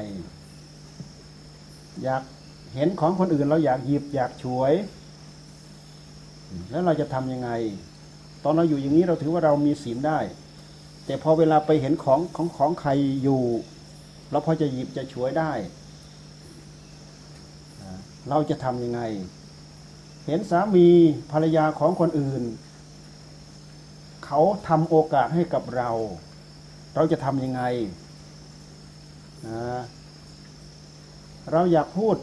อยากเห็นของคนอื่นเราอยากหยิบอยากฉวย แล้วเราจะทำยังไง ตอนเราอยู่อย่างนี้เราถือว่าเรามีศีลได้ แต่พอเวลาไปเห็นของของของใครอยู่เราพอจะหยิบจะฉวยได้ เราจะทำยังไง เห็นสามีภรรยาของคนอื่น เขาทำโอกาสให้กับเรา เราจะทำยังไงนะเราอยากพูด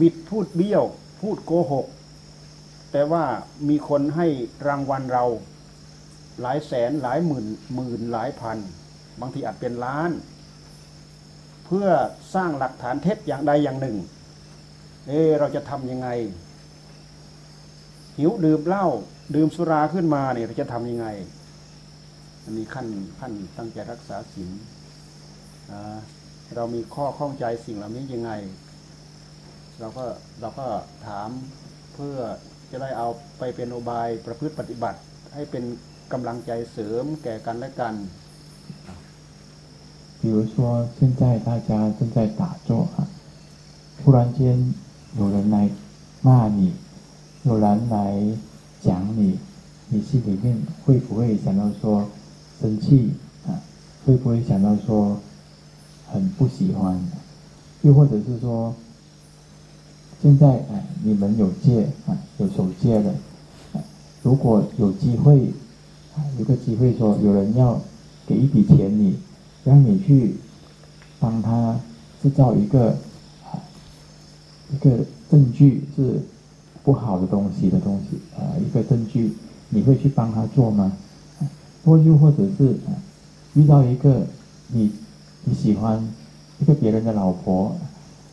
บิดพูดเบี้ยว พูดโกหก แต่ว่ามีคนให้รางวัลเรา หลายแสนหลายหมื่นหมื่นหลายพัน บางทีอาจเป็นล้าน เพื่อสร้างหลักฐานเท็จอย่างใดอย่างหนึ่ง เออเราจะทำยังไง หิวดื่มเหล้าดื่มสุราขึ้นมาเนี่ยเราจะทำยังไงอันนี้ขั้นขั้นตั้งใจรักษาศีลอ่าเรามีข้อข้องใจสิ่งเหล่านี้ยังไง เราก็เราก็ถามเพื่อจะได้เอาไปเป็นอบายประพฤติปฏิบัติให้เป็น กำลังใจเสริมแก่กันและกัน 比如说，现在大家正在打坐啊，突然间有人来骂你，有人来讲你，你心里面会不会想到说生气啊？会不会想到说很不喜欢？又或者是说，现在哎，你们有戒啊，有守戒了，啊如果有机会 啊，有个机会说有人要给一笔钱你。让你去帮他制造一个啊一个证据是不好的东西的东西啊、一个证据，你会去帮他做吗？啊或又或者是啊遇到一个你你喜欢一个别人的老婆，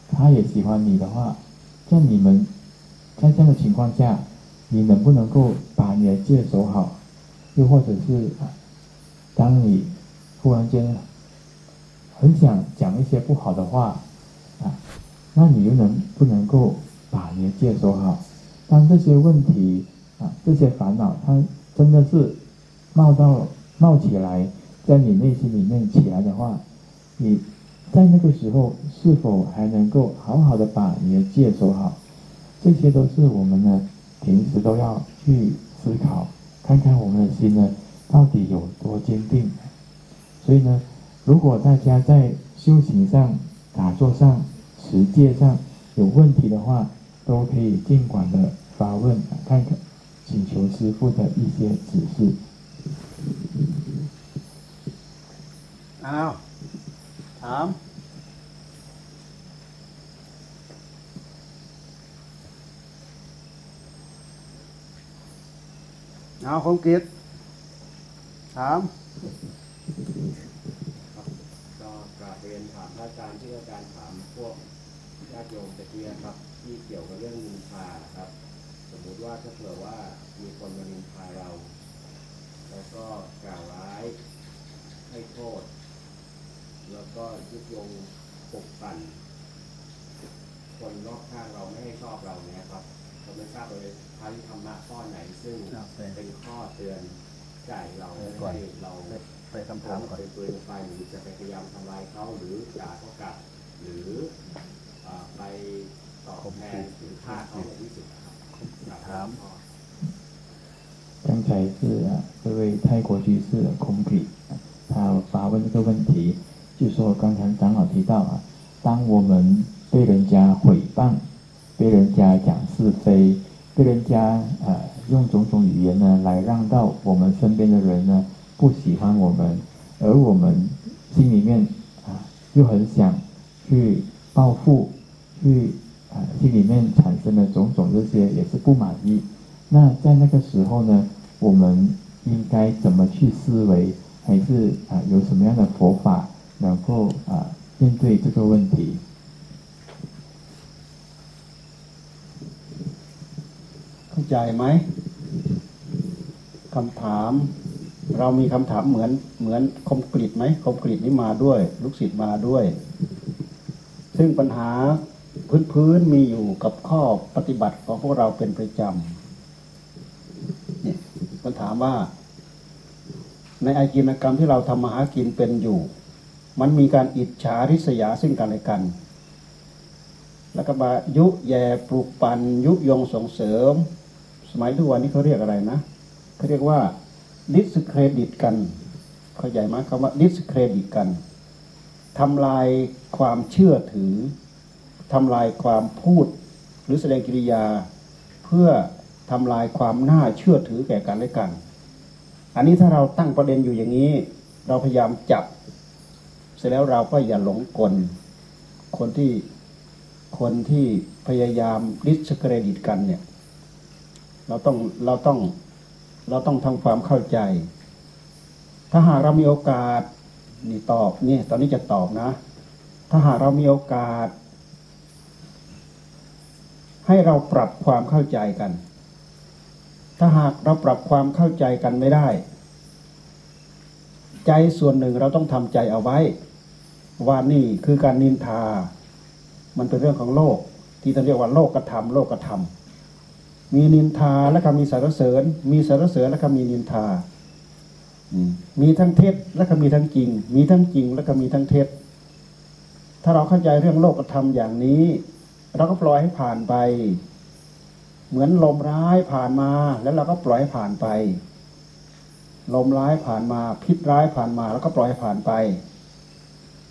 她也喜欢你的话，像你们在这样的情况下，你能不能够把你的戒守好？又或者是啊，当你突然间很想讲一些不好的话啊，那你又能不能够把你的戒守好？当这些问题啊，这些烦恼，它真的是冒到冒起来，在你内心里面起来的话，你在那个时候是否还能够好好的把你的戒守好？这些都是我们呢平时都要去思考，看看我们的心呢到底有多坚定。所以呢，如果大家在修行上、打坐上、持戒上有问题的话，都可以尽管的发问，看看请求师父的一些指示。อ้า เอาคงกิจถามก็กราบเรียนถามพระอาจารย์ที่อาจารย์ถามพวกญาติโยมตะเกียครับ ที่เกี่ยวกับเรื่องนินทาครับ สมมุติว่าถ้าเผื่อว่ามีคนมานินทาเรา แล้วก็กล่าวร้ายให้โทษ แล้วก็ยุยงปลุกปั่นคนรอบข้างเราไม่ให้ชอบเราเนี่ยครับเราไม่ทราบเลย พระธรรมะข้อไหน ซึ่ง ครับไป เป็นข้อเตือนใจเราไม่ ก่อน ให้เรา ไปคำถามก่อน เป็นปืนไฟหรือจะไปพยายามทำลายเขาหรือด่าเขากลับ หรืออ่าไปตอบแทนหรือฆ่าเขาในที่สุดนะครับ ถาม 刚才是啊，这位泰国居士空比，他发问这个问题，就说刚才长老提到啊，当我们被人家诽谤，被人家讲是非， 被人家呃用种种语言呢来让到我们身边的人呢不喜欢我们，而我们心里面啊又很想去报复，去啊心里面产生的种种这些也是不满意。那在那个时候呢，我们应该怎么去思维，还是啊有什么样的佛法能够啊面对这个问题？ เข้าใจไหมคำถาม เรามีคำถามเหมือนเหมือนคมกริตไหมคมกริตนี่มาด้วย ลูกศิษย์มาด้วย ซึ่งปัญหาพื้นพื้นมีอยู่กับข้อปฏิบัติของพวกเราเป็นประจำเนี่ยมันถามว่า ในอาชีนกรรมที่เราทำมาหากินเป็นอยู่ มันมีการอิจฉาริษยาซึ่งกันและกัน แล้วก็มายุแย่ปลูกปันยุยงส่งเสริม สมัยทุกวันนี้เขาเรียกอะไรนะเขาเรียกว่าดิสเครดิตกัน เข้าใจไหมคำว่าดิสเครดิตกันทำลายความเชื่อถือทำลายความพูดหรือแสดงกิริยา เพื่อทำลายความน่าเชื่อถือแก่กันและกัน อันนี้ถ้าเราตั้งประเด็นอยู่อย่างนี้ เราพยายามจับ เสร็จแล้วเราก็อย่าหลงกล คนที่คนที่พยายามดิสเครดิตกันเนี่ย เราต้องเราต้องเราต้องทำความเข้าใจ ถ้าหากเรามีโอกาสนี่ตอบนี่ตอนนี้จะตอบนะ ถ้าหากเรามีโอกาส ให้เราปรับความเข้าใจกัน ถ้าหากเราปรับความเข้าใจกันไม่ได้ ใจส่วนหนึ่งเราต้องทำใจเอาไว้ ว่านี่คือการนินทา มันเป็นเรื่องของโลก ที่เราเรียกว่าโลกกระทำโลกกระทำ มีนินทาแล้วก็มีสรรเสริญ มีสรรเสริญแล้วก็มีนินทามีทั้งเท็จแล้วก็มีทั้งจริง มีทั้งจริงแล้วก็มีทั้งเท็จ ถ้าเราเข้าใจเรื่องโลกธรรมอย่างนี้ เราก็ปล่อยให้ผ่านไป เหมือนลมร้ายผ่านมา แล้วเราก็ปล่อยให้ผ่านไป ลมร้ายผ่านมา พิษร้ายผ่านมา แล้วก็ปล่อยให้ผ่านไป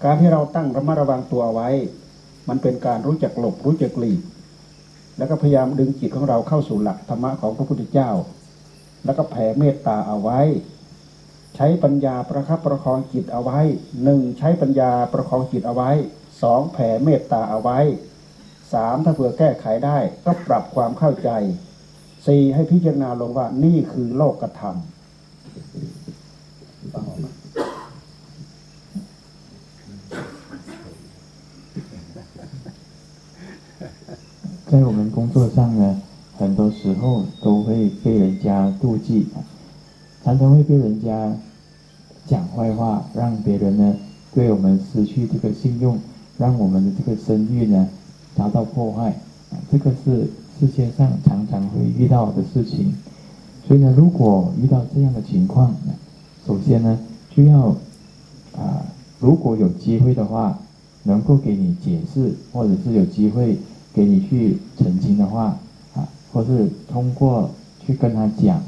การที่เราตั้งระมัดระวังตัวไว้ มันเป็นการรู้จักหลบรู้จักหลีก แล้วก็พยายามดึงจิตของเราเข้าสู่หลักธรรมะของพระพุทธเจ้า แล้วก็แผ่เมตตาเอาไว้ ใช้ปัญญาประคับประคองจิตเอาไว้หนึ่งใช้ปัญญาประคองจิตเอาไว้สองแผ่เมตตาเอาไว้สามถ้าเผื่อแก้ไขได้ก็ปรับความเข้าใจสี่ให้พิจารณาลงว่านี่คือโลกธรรมฟังออกไห 在我们工作上呢，很多时候都会被人家妒忌，常常会被人家讲坏话，让别人呢对我们失去这个信用，让我们的这个声誉呢遭到破坏。啊这个是世界上常常会遇到的事情。所以呢，如果遇到这样的情况，首先呢就要啊、如果有机会的话，能够给你解释，或者是有机会给你去澄清的话，啊，或是通过去跟他讲，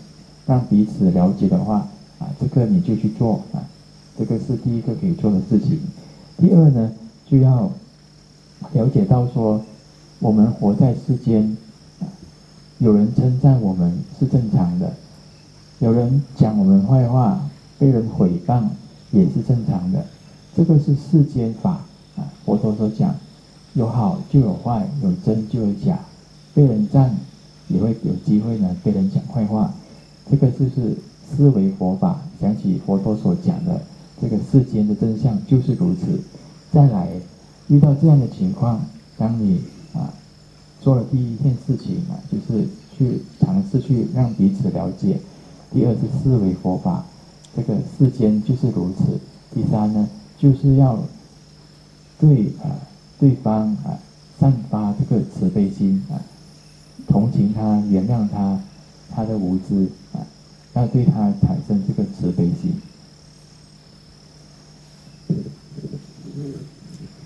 让彼此了解的话，啊，这个你就去做啊，这个是第一个可以做的事情。第二呢，就要了解到说，我们活在世间，啊有人称赞我们是正常的，有人讲我们坏话，被人毁谤也是正常的，这个是世间法啊。佛陀所讲，有好就有坏，有真就有假，被人赞也会有机会呢被人讲坏话，这个就是思维佛法。想起佛陀所讲的这个世间的真相就是如此。再来，遇到这样的情况，当你啊做了第一件事情啊，就是去尝试去让彼此了解。第二是思维佛法，这个世间就是如此。第三呢，就是要对啊对方啊散发这个慈悲心啊，同情他，原谅他他的无知啊，要对他产生这个慈悲心。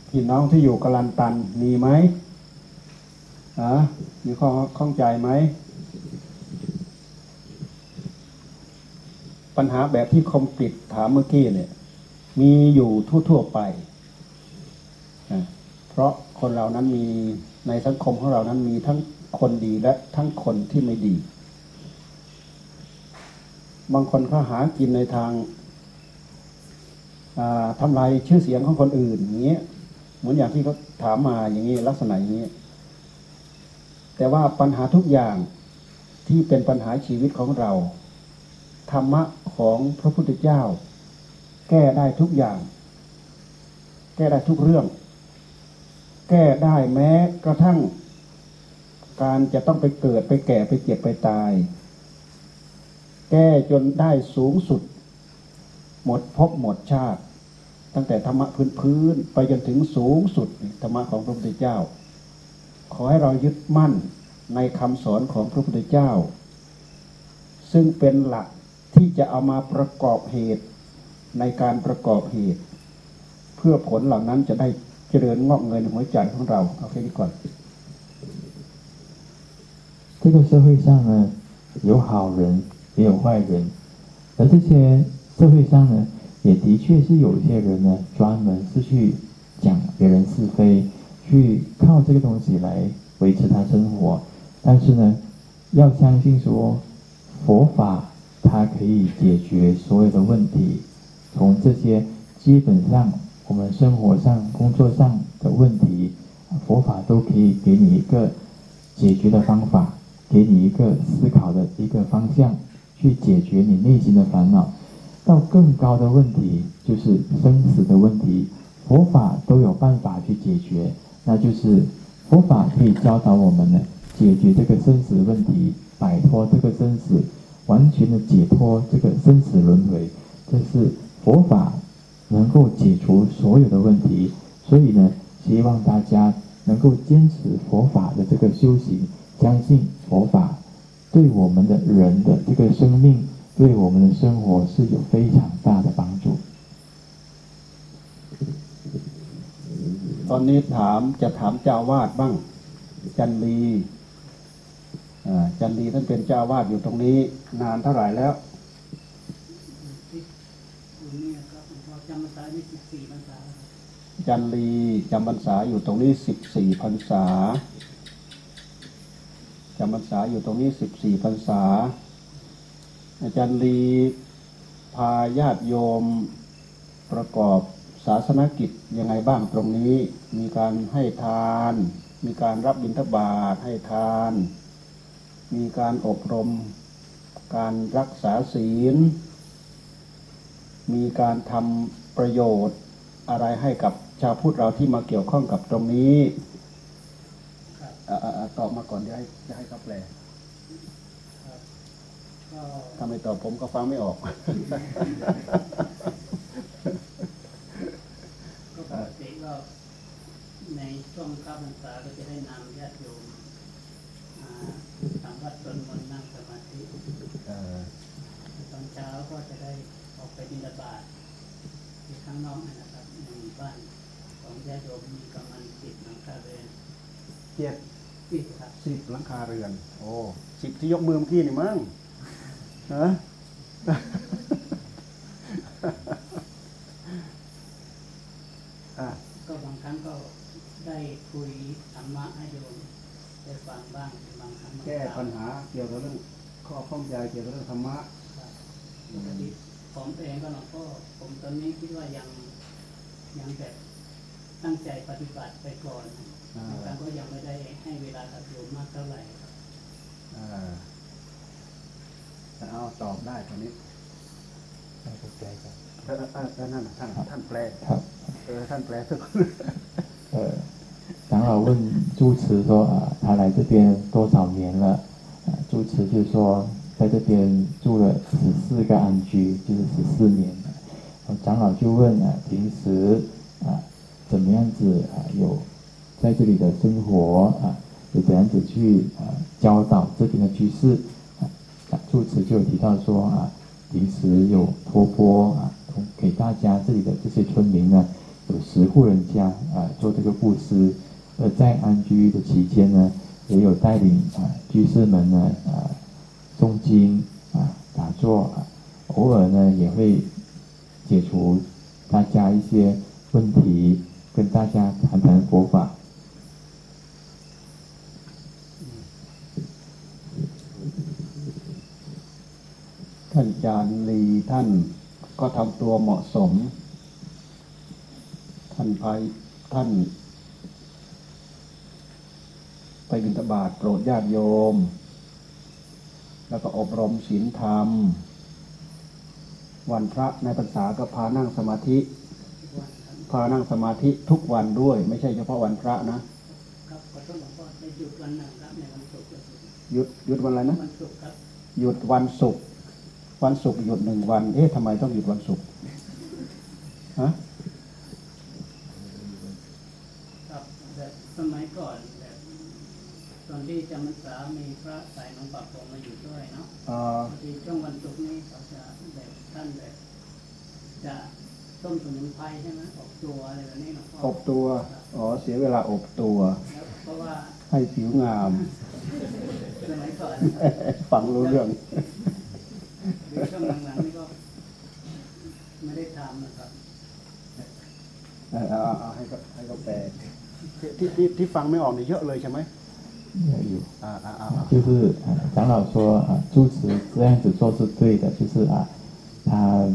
พี่น้องที่อยู่กลันตันมีไหมอ่ะมีข้อข้องใจไหม ปัญหาแบบที่คอมปลิตถามเมื่อกี้เนี่ย มีอยู่ทั่วๆไปอ่ะ เพราะคนเรานั้นมีในสังคมของเรานั้นมีทั้งคนดีและทั้งคนที่ไม่ดี บางคนก็หากินในทางาทำลายชื่อเสียงของคนอื่นอย่างเงี้ยเหมือนอย่างที่เขาถามมาอย่างนี้ลักษณะอย่างนี้ แต่ว่าปัญหาทุกอย่างที่เป็นปัญหาชีวิตของเรา ธรรมะของพระพุทธเจ้า แก้ได้ทุกอย่าง แก้ได้ทุกเรื่อง แก้ได้แม้กระทั่ง การจะต้องไปเกิดไปแก่ไปเจ็บไปตาย แก้จนได้สูงสุด หมดภพหมดชาติ ตั้งแต่ธรรมะพื้นๆไปจนถึงสูงสุดธรรมะของพระพุทธเจ้า ขอให้เรายึดมั่นในคำสอนของพระพุทธเจ้า ซึ่งเป็นหลักที่จะเอามาประกอบเหตุในการประกอบเหตุ เพื่อผลเหล่านั้นจะได้ เจริญงอกเงินหัวใจของเราเอาแค่นี้ก่อน 这个社会上呢，有好人也有坏人，而这些社会上呢，也的确是有一些人呢，专门是去讲别人是非，去靠这个东西来 维持他生活。但是呢，要相信说佛法它可以解决所有的问题，从这些基本上 我们生活上、工作上的问题，佛法都可以给你一个解决的方法，给你一个思考的一个方向，去解决你内心的烦恼。到更高的问题，就是生死的问题，佛法都有办法去解决。那就是佛法可以教导我们呢，解决这个生死问题，摆脱这个生死，完全的解脱这个生死轮回。这是佛法能够解除所有的问题。所以呢，希望大家能够坚持佛法的这个修行，相信佛法对我们的人的这个生命。对我们的生活是有非常大的帮助。 ตอนนี้ถามจะถามเจ้าวาดบ้าง จันลีอ่าจันลีท่านเป็นเจ้าวาดอยู่ตรงนี้ นานเท่าไหร่แล้ว ำพรรษาได้สิบสี่พรรษาจันลีจำพรรษาอยู่ตรงนี้สิบสี่พรรษาจำพรรษาอยู่ตรงนี้สิบสี่พรรษา อาจารย์ลีพาญาติโยมประกอบศาสนกิจยังไงบ้างตรงนี้ มีการให้ทาน มีการรับบิณฑบาตให้ทาน มีการอบรม การรักษาศีล มีการทำ ประโยชน์อะไรให้กับชาวพุทธเราที่มาเกี่ยวข้องกับตรงนี้ครับอะอะอะตอบมาก่อนจะให้จะให้เขาแปลครับก็ถ้าไม่ตอบผมก็ฟังไม่ออก ก็ปกติก็ในช่วงเข้าพรรษาก็จะได้นำญาติโยมอ่าทำวัดสวดมนต์นั่งสมาธิเอ่อตอนเช้าก็จะได้ออกไปบิณฑบาต ที่ข้างนอกนนนะครับในหมู่บ้านของญาติโยมมีประมาณสิบหลังคาเรือนเจ็ดสิบครับสิบหลังคาเรือน โอ้สิบที่ยกมือเมื่อกี้นี่มั้งฮะอะก็บางครั้งก็ได้คุยธรรมะให้โยมได้ฟังบ้างบางครั้งบางแก้คราวปัญหาเกี่ยวกับเรื่องข้อข้องใจเกี่ยวกับเรื่องธรรมะครับปก ติผมเองก็หลวงพ่อผมตอนนี้คิดว่ายังยังแบบตั้งใจปฏิบัติไปก่อน อ่า แต่ก็ยังไม่ได้ให้เวลากับโยมมากเท่าไหร่ครับ อ่าแต่เอาตอบได้ตอนนี้เออเออเออนั่นน่ะท่านท่านแปล ครับ เออท่านแปลสักคน 呃，长老问住持说啊，他来这边多少年了？啊，住持就说 在这边住了十四个安居，就是十四年。长老就问啊，平时啊怎么样子啊有在这里的生活啊，有怎样子去啊教导这边的居士啊？住持就有提到说啊，平时有托钵啊，给大家这里的这些村民呢。有十户人家啊做这个布施，而在安居的期间呢，也有带领啊居士们呢啊诵经啊打坐啊，偶尔呢也会解除大家一些问题，跟大家谈谈佛法。 ท่านจารย์ลีท่านก็ทำตัวเหมาะสม ท่านไปท่าน ไปบิณฑบาตโปรดญาติโยม แล้วก็อบรมศีลธรรม วันพระในพรรษาก็พานั่งสมาธิ พานั่งสมาธิทุกวันด้วย ไม่ใช่เฉพาะวันพระนะหยุดวันหยุดวันอะไรนะหยุดวันศุกร์วันศุกร์หยุดหนึ่งวัน เอ๊ะทำไมต้องหยุดวันศุกร์ฮะสมัยก่อน อนที่จำพรรษามีพระสายหลวงปักผมมาอยู่ด้วยเนาะเอ่อพอดีช่วงวันศุกร์นี้เขาจะแบบท่านแบบจะต้มสมุนไพรใช่ไหมออกตัวอะไรแบบนี้หลวงพ่ออบตัว อ๋อ เสียเวลาอบตัวแล้วเพราะว่าให้ผิวงาม สมัยก่อนฟังรู้เรื่องหรือช่วงหลังๆนี่ก็ไม่ได้ทำนะครับเออเอาเอาเอาให้เขาให้เขาแปลที่ที่ที่ที่ฟังไม่ออกนี่เยอะเลยใช่ไหม 也有啊啊啊！就是呃，长老说啊，住持这样子做是对的，就是啊，他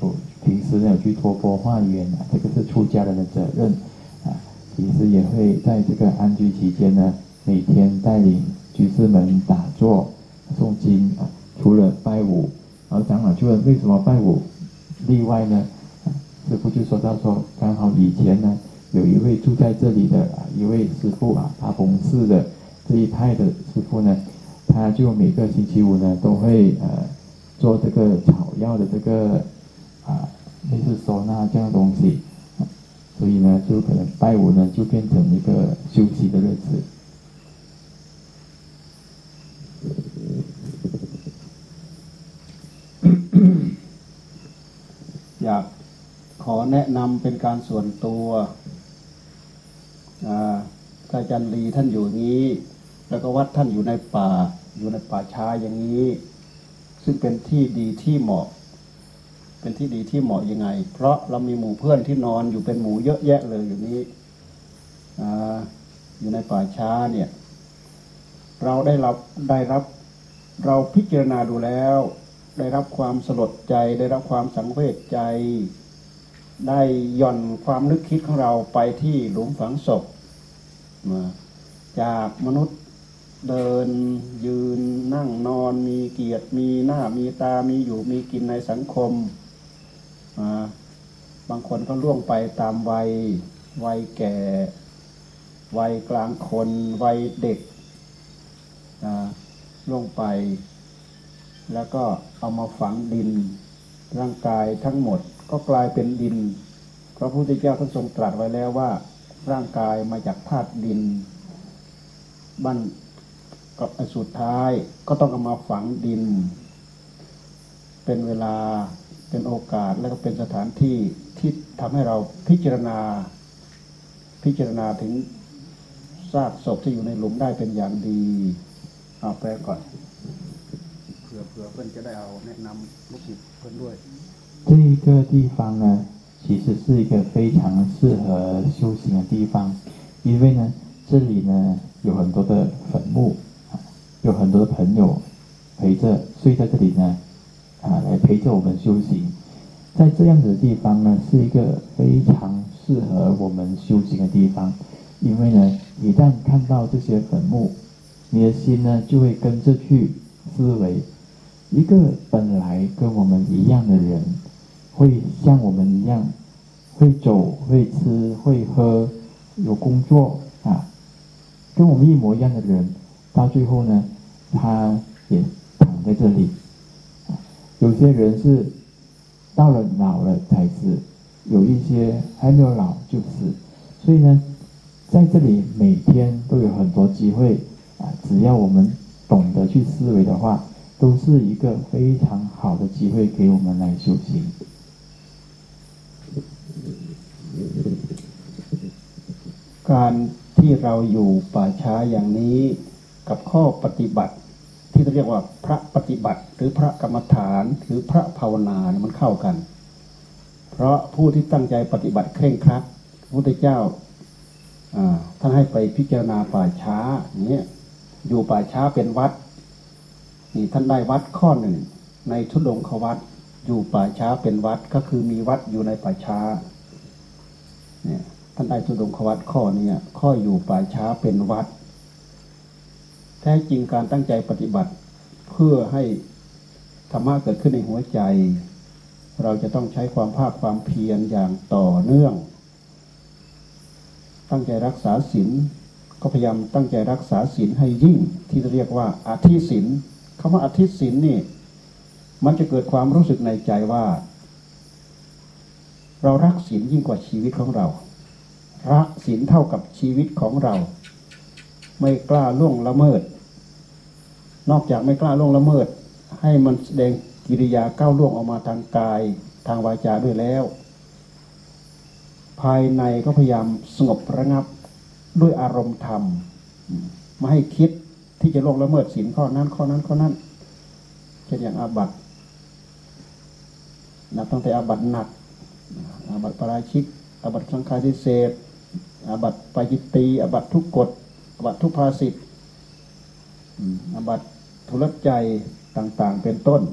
有平时有去托钵化缘啊，这个是出家人的责任啊。平时也会在这个安居期间呢，每天带领居士们打坐、诵经啊。除了拜五，而长老就问为什么拜五，另外呢，师父就说到说刚好以前呢。有一位住在这里的啊一位师傅啊，大丰寺的。这一派的师傅呢，他就每个星期五呢都会呃做这个草药的这个啊类似收纳这样的东西，啊所以呢就可能拜五呢就变成一个休息的日子。 อยากขอแนะนำเป็นการส่วนตัว อ่าถ้าอาจารย์ลีท่านอยู่นี้ แล้วก็วัดท่านอยู่ในป่า อยู่ในป่าช้าอย่างนี้ ซึ่งเป็นที่ดีที่เหมาะ เป็นที่ดีที่เหมาะยังไง เพราะเรามีหมู่เพื่อนที่นอนอยู่เป็นหมู่เยอะแยะเลยอยู่นี้ออยู่ในป่าช้าเนี่ย เราได้รับได้รับเราพิจารณาดูแล้ว ได้รับความสลดใจ ได้รับความสังเวชใจ ได้ย่อนความนึกคิดของเราไปที่หลุมฝังศพ มา จากมนุษย์เดินยืนนั่งนอนมีเกียรติมีหน้ามีตามีอยู่มีกินในสังคมอ่าบางคนก็ล่วงไปตามวัย วัยแก่ วัยกลางคน วัยเด็กอ่าล่วงไป แล้วก็เอามาฝังดิน ร่างกายทั้งหมดก็กลายเป็นดิน พระพุทธเจ้าท่านทรงตรัสไว้แล้วว่า ร่างกายมาจากธาตุดินบ้านกับสุดท้ายก็ต้องเอามาฝังดิน เป็นเวลาเป็นโอกาสและก็เป็นสถานที่ที่ทำให้เราพิจารณา พิจารณาถึงซากศพที่อยู่ในหลุมได้เป็นอย่างดีเอาแปลก่อนเผื่อเผื่อเพื่อนจะได้เอาแนะนำลูกศิษย์เพื่อนด้วย ที่เกิดที่ฟังนะ 其实是一个非常适合修行的地方，因为呢，这里呢有很多的坟墓，有很多的朋友陪着睡在这里呢，啊，来陪着我们修行。在这样的地方呢，是一个非常适合我们修行的地方，因为呢，一旦看到这些坟墓，你的心呢就会跟着去思维，一个本来跟我们一样的人，会像我们一样，会走、会吃、会喝，有工作啊，跟我们一模一样的人，到最后呢，他也躺在这里。啊有些人是到了老了才死，有一些还没有老就死，所以呢，在这里每天都有很多机会啊，只要我们懂得去思维的话，都是一个非常好的机会给我们来修行。 การที่เราอยู่ป่าช้าอย่างนี้กับข้อปฏิบัติ ที่เรียกว่าพระปฏิบัติ หรือพระกรรมฐานหรือพระภาวนาเนี่ยมันเข้ากัน เพราะผู้ที่ตั้งใจปฏิบัติเคร่งครัดพระพุทธเจ้าท่านให้ไปพิจารณาป่าช้าอย่างเงี้ยอยู่ป่าช้าเป็นวัดนี่ท่านได้วัดข้อหนึ่งในทุดงควัดอยู่ป่าช้าเป็นวัดก็คือมีวัดอยู่ในป่าช้า เนี่ยท่านได้ทุดงควัตข้อนี้ข้ออยู่ป่าช้าเป็นวัด แท้จริงการตั้งใจปฏิบัติ เพื่อให้ธรรมะเกิดขึ้นในหัวใจ เราจะต้องใช้ความภาคความเพียรอย่างต่อเนื่อง ตั้งใจรักษาศีลก็พยายามตั้งใจรักษาศีลให้ยิ่งที่เรียกว่าอาทิศีลคำว่าอาทิศีลนี่ มันจะเกิดความรู้สึกในใจว่า เรารักศีลยิ่งกว่าชีวิตของเรา รักศีลเท่ากับชีวิตของเรา ไม่กล้าล่วงละเมิด นอกจากไม่กล้าล่วงละเมิด ให้มันแสดงกิริยาก้าวล่วงออกมาทางกายทางวาจาด้วยแล้ว ภายในก็พยายามสงบระงับด้วยอารมณ์ธรรมมไม่ให้คิดที่จะล่วงละเมิดศีลข้อนั้นข้อนั้นข้อนั้นเช่นอย่างอาบัตินับตั้งแต่อาบัติหนัก อาบัติปาราชิกอาบัติสังฆาทิเศษอาบัติปาจิตตีอาบัติทุกกฎ อาบัตทุพภาสิทธิ์อืมอาบัตทุรใจต่าง ๆ เป็นต้น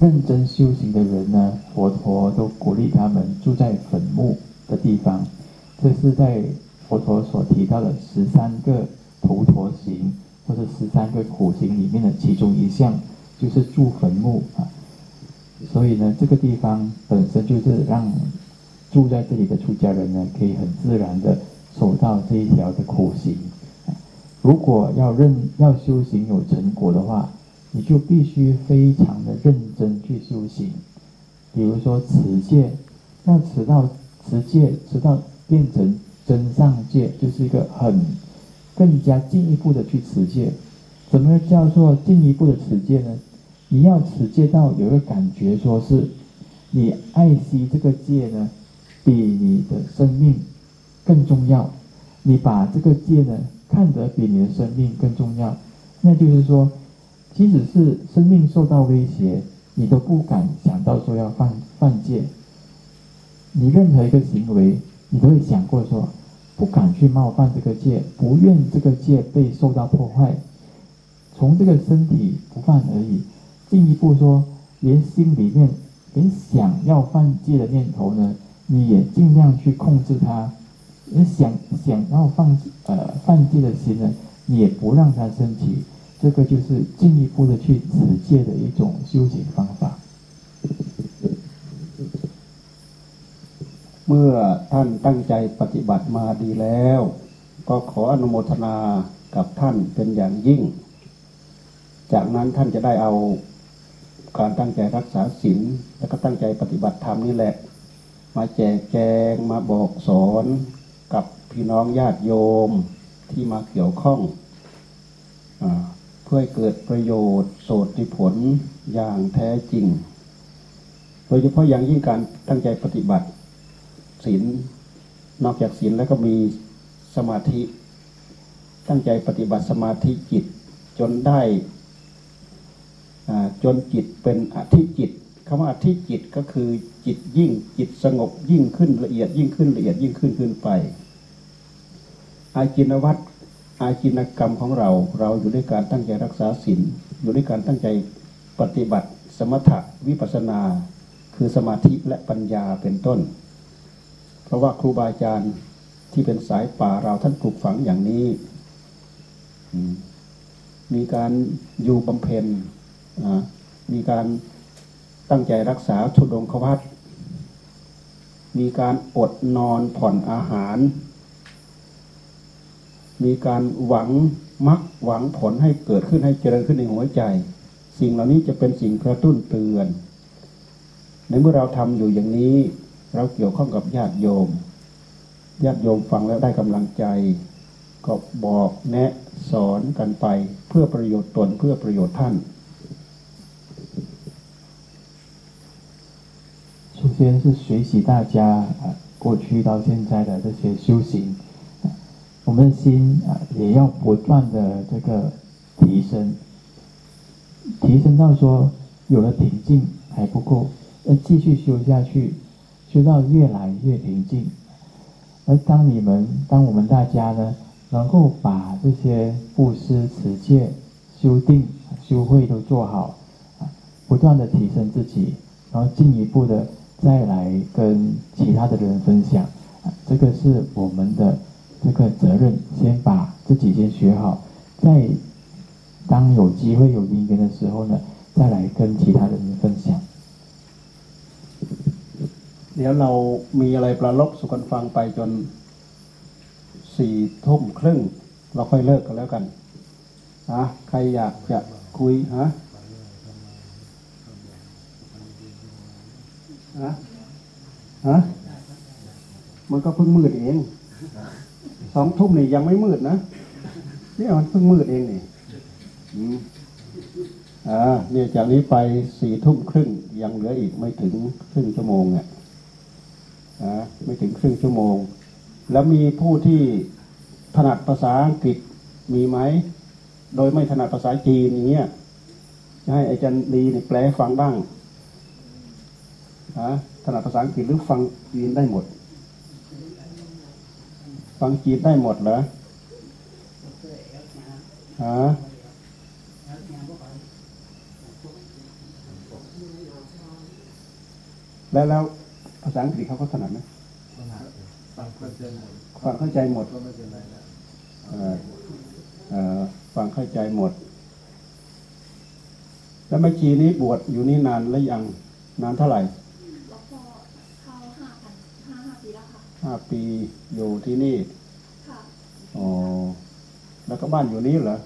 认真修行的人呢，佛陀都鼓励他们住在坟墓的地方。这是在佛陀所提到的十三个头陀行 或者十三个苦行里面的其中一项，就是住坟墓啊。所以呢，这个地方本身就是让住在这里的出家人呢，可以很自然的守到这一条的苦行。如果要认要修行有成果的话，你就必须非常的认真去修行。比如说持戒，要持到持戒，持到变成真上戒，就是一个很更加进一步的去持戒。怎么叫做进一步的持戒呢？你要持戒到有一个感觉，说是你爱惜这个戒呢，比你的生命更重要。你把这个戒呢看得比你的生命更重要，那就是说。即使是生命受到威胁，你都不敢想到说要犯犯戒。你任何一个行为，你都会想过说，不敢去冒犯这个戒，不愿这个戒被受到破坏。从这个身体不犯而已，进一步说，连心里面连想要犯戒的念头呢，你也尽量去控制它。你想想要犯呃犯戒的心呢，也不让它升起。这个就是进一步的去持戒的一种修行方法。 เมื่อท่านตั้งใจปฏิบัติมาดีแล้ว ก็ขออนุโมทนากับท่านเป็นอย่างยิ่ง จากนั้นท่านจะได้เอาการตั้งใจรักษาศีลและก็ตั้งใจปฏิบัติธรรมนี่แหละ มาแจกแจงมาบอกสอนกับพี่น้องญาติโยมที่มาเกี่ยวข้องอเพื่อให้เกิดประโยชน์โสดผลอย่างแท้จริง โดยเฉพาะอย่างยิ่งการตั้งใจปฏิบัติ ศีลนอกจากศีลแล้วก็มีสมาธิ ตั้งใจปฏิบัติสมาธิจิต จนได้จนจิตเป็นอธิจิตคำว่าอธิจิตก็คือจิตยิ่งจิตสงบยิ่งขึ้นละเอียดยิ่งขึ้นละเอียดยิ่งขึ้นขึ้นไป อาจินวัตรอาชีนกรรมของเรา เราอยู่ด้วยการตั้งใจรักษาศีลอยู่ด้วยการตั้งใจปฏิบัติ สมถะวิปัสนา คือสมาธิและปัญญาเป็นต้น เพราะว่าครูบาอาจารย์ที่เป็นสายป่าเราท่านปลูกฝังอย่างนี้มีการอยู่บำเพ็ญมีการตั้งใจรักษาทุดงควัตมีการอดนอนผ่อนอาหาร มีการหวังมักหวังผลให้เกิดขึ้นให้เจริญขึ้นในหัวใจ สิ่งเหล่านี้จะเป็นสิ่งกระตุ้นเตือน ในเมื่อเราทำอยู่อย่างนี้ เราเกี่ยวข้องกับญาติโยม ญาติโยมฟังแล้วได้กำลังใจ ก็บอกแนะสอนกันไปเพื่อประโยชน์ตนเพื่อประโยชน์ท่าน首先是学习大家啊过去到现在的这些修行。我们的心啊，也要不断的这个提升，提升到说有了平静还不够，要继续修下去， 修到越来越平静。而当你们，当我们大家呢，能够把这些布施、持戒、修定、修慧都做好，不断的提升自己，然后进一步的再来跟其他的人分享，这个是我们的。这个责任，先把自己先学好，再当有机会有因缘的时候呢，再来跟其他的人分享。 เดี๋ยวเรามีอะไรประลบสุกันฟังไปจนสี่ทุ่มครึ่ง เราค่อยเลิกกันแล้วกันนะใครอยากจะคุยฮะฮะฮะมันก็เพิ่งมืดเองสองทุ่มนี่ยังไม่มืดนะนี่มันเพิ่งมืดเองนี่อ่าเนี่ยจากนี้ไปสี่ทุ่มครึ่งยังเหลืออีกไม่ถึงครึ่งชั่วโมงเนี่ย อ่าไม่ถึงครึ่งชั่วโมง แล้วมีผู้ที่ถนัดภาษาอังกฤษมีไหม โดยไม่ถนัดภาษาจีนอย่างเงี้ยจะให้อาจารย์ดีเนี่ยแปลฟังบ้างฮะถนัดภาษาอังกฤษหรือฟังจีนได้หมด ฟังจีนได้หมดเหรอฮะแล้วแล้ว ภาษาอังกฤษเขาก็ถนัดไหมฟังเข้าใจหมดเอ่อเอ่อฟังเข้าใจหมด แล้วแม่ชีนี้บวชอยู่นี่นานแล้วยังนานเท่าไหร่แล้วก็เข้าห้าพันห้าห้าปีแล้วค่ะห้าปีอยู่ที่นี่ค่ะอ๋อแล้วก็บ้านอยู่นี่เหรอ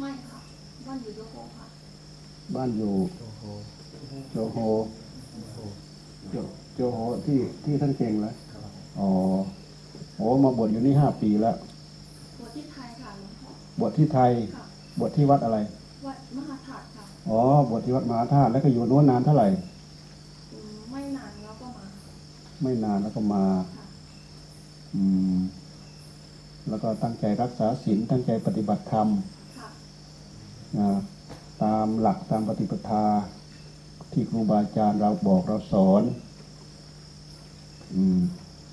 ไม่ค่ะ บ้านอยู่โยโกค่ะ บ้านอยู่โจโฮโจโจโฮที่ที่ท่านเก่งแล้วอ๋อโอ้มาบวชอยู่นี่ห้าปีแล้ว บวชที่ไทยค่ะหลวงพ่อบวชที่ไทย ค่ะบวชที่วัดอะไร วัดมหาธาตุค่ะอ๋อ บวชที่วัดมหาธาตุแล้วก็อยู่โน้นนานเท่าไหร่ อืมไม่นานแล้วก็มาไม่นานแล้วก็มา ค่ะอืม แล้วก็ตั้งใจรักษาศีลตั้งใจปฏิบัติธรรมค่ะนะตามหลักตามปฏิปทา ที่ครูบาอาจารย์เราบอกเราสอนอืม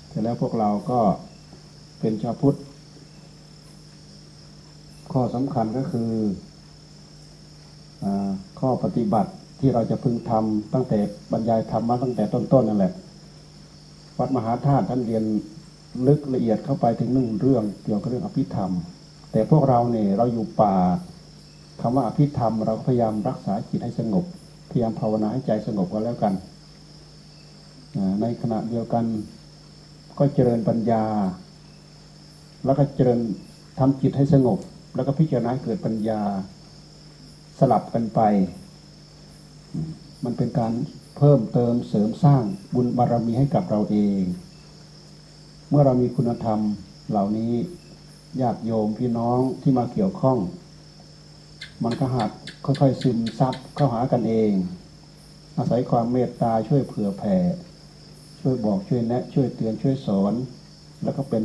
เสร็จแล้วพวกเราก็เป็นชาวพุทธ ข้อสำคัญก็คืออข้อปฏิบัติที่เราจะพึงทำตั้งแต่บรรยายธรรมมาตั้งแต่ต้นๆนั่นแหละ วัดมหาธาตุท่านเรียนลึกละเอียดเข้าไปถึงหนึ่งเรื่องเกี่ยวกับเรื่องอภิธรรม แต่พวกเราเนี่ยเราอยู่ป่าคำว่าอภิธรรม เราก็พยายามรักษาจิตให้สงบ พยายามภาวนาให้ใจสงบก็แล้วกัน ในขณะเดียวกัน ก็เจริญปัญญา แล้วก็เจริญทำจิตให้สงบ แล้วก็พิจารณาเกิดปัญญาสลับกันไป มันเป็นการเพิ่มเติมเสริมสร้างบุญบารมีให้กับเราเอง เมื่อเรามีคุณธรรมเหล่านี้ญาติโยมพี่น้องที่มาเกี่ยวข้อง มันก็หัดค่อยๆซึมซับเข้าหากันเอง อาศัยความเมตตาช่วยเผื่อแผ่ ช่วยบอกช่วยแนะช่วยเตือนช่วยสอน แล้วก็เป็น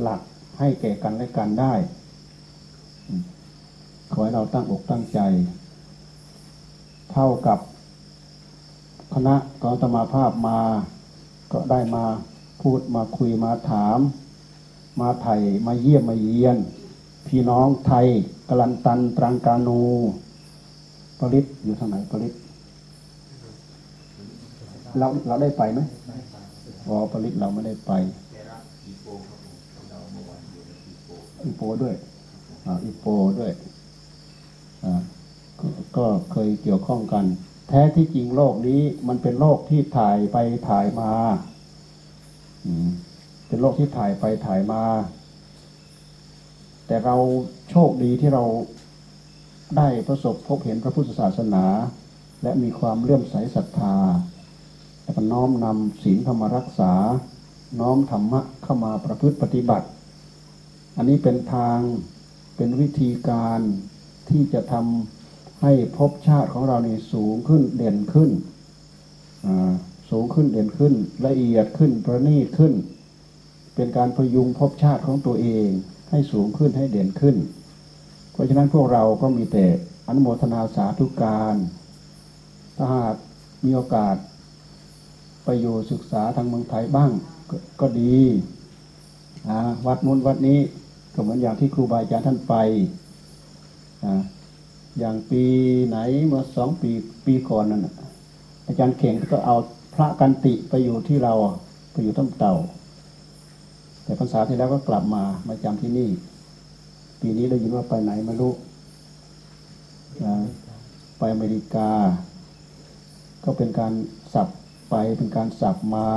หลักให้แก่กันและกันได้ ขอให้เราตั้งอกตั้งใจ เท่ากับคณะกองตมาภาพมา ก็ได้มาพูดมาคุยมาถาม มาไถ่มาเยี่ยมมาเยียน พี่น้องไทยกลันตันตรังกานูปริศอยู่ทางไหนปริศ เราเราได้ไปไหมอ๋อปริศเราไม่ได้ไปอีโปด้วยอ่าอีโปด้วยอ่าก็ก็เคยเกี่ยวข้องกัน แท้ที่จริงโลกนี้มันเป็นโลกที่ถ่ายไปถ่ายมาอืมเป็นโลกที่ถ่ายไปถ่ายมา แต่เราโชคดีที่เราได้ประสบพบเห็นพระพุทธศาสนา และมีความเลื่อมใสศรัทธา น้อมนำศีลเข้ามารักษา น้อมธรรมะเข้ามาประพฤติปฏิบัติ อันนี้เป็นทางเป็นวิธีการที่จะทำให้ภพชาติของเรานี่สูงขึ้นเด่นขึ้นอ่าสูงขึ้นเด่นขึ้น ละเอียดขึ้นประณีตขึ้น เป็นการพยุงภพชาติของตัวเองให้สูงขึ้นให้เด่นขึ้น เพราะฉะนั้นพวกเราก็มีแต่อนุโมทนาสาธุการถ้าหากมีโอกาส ไปอยู่ศึกษาทางเมืองไทยบ้างกก็ดีวัดนู้นวัดนี้ก็เหมือนอย่างที่ครูบาอาจารย์ท่านไปออย่างปีไหนเมื่อสองปีปีก่อนนั่นอาจารย์เข่งก็เอาพระกันติไปอยู่ที่เราไปอยู่ต้มเต่า แต่พรรษาที่แล้วก็กลับมามาจำที่นี่ ปีนี้ได้ยินว่าไปไหนไม่รู้ไปอเมริกา ก็เป็นการสับ ไปเป็นการสับมา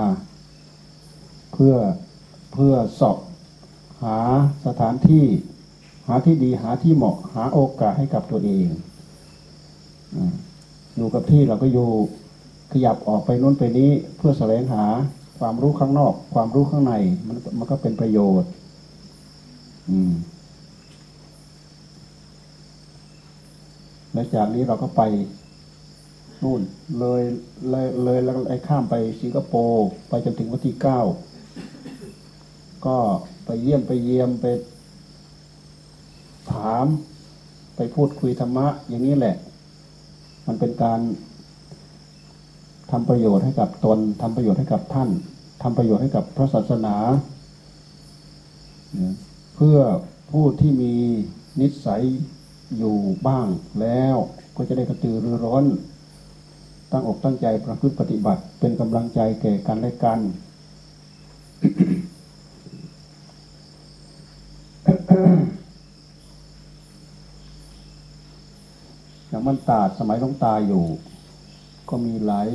เพื่อเพื่อสอบหาสถานที่หาที่ดีหาที่เหมาะหาโอกาสให้กับตัวเองอยู่กับที่เราก็อยู่ขยับออกไปนู้นไปนี้เพื่อแสวงหาความรู้ข้างนอก ความรู้ข้างในมันมันก็เป็นประโยชน์ อืมแล้วจากนี้เราก็ไป นู่นเลยเลยเลยแล้วไอ้ข้ามไปสิงคโปร์ไปจนถึงวันที่เก้าก็ไปเยี่ยมไปเยี่ยมไปถาม ไปพูดคุยธรรมะ อย่างนี้แหละ มันเป็นการทำประโยชน์ให้กับตนทำประโยชน์ให้กับท่านทำประโยชน์ให้กับพระศาสนา เพื่อผู้ที่มีนิสัยอยู่บ้างแล้วก็จะได้กระตือรือร้น ตั้งอกตั้งใจประพฤติปฏิบัติ เป็นกำลังใจแก่กันและกันอย่างมันตาดสมัยหลวงตาอยู่ ก็มีหลาย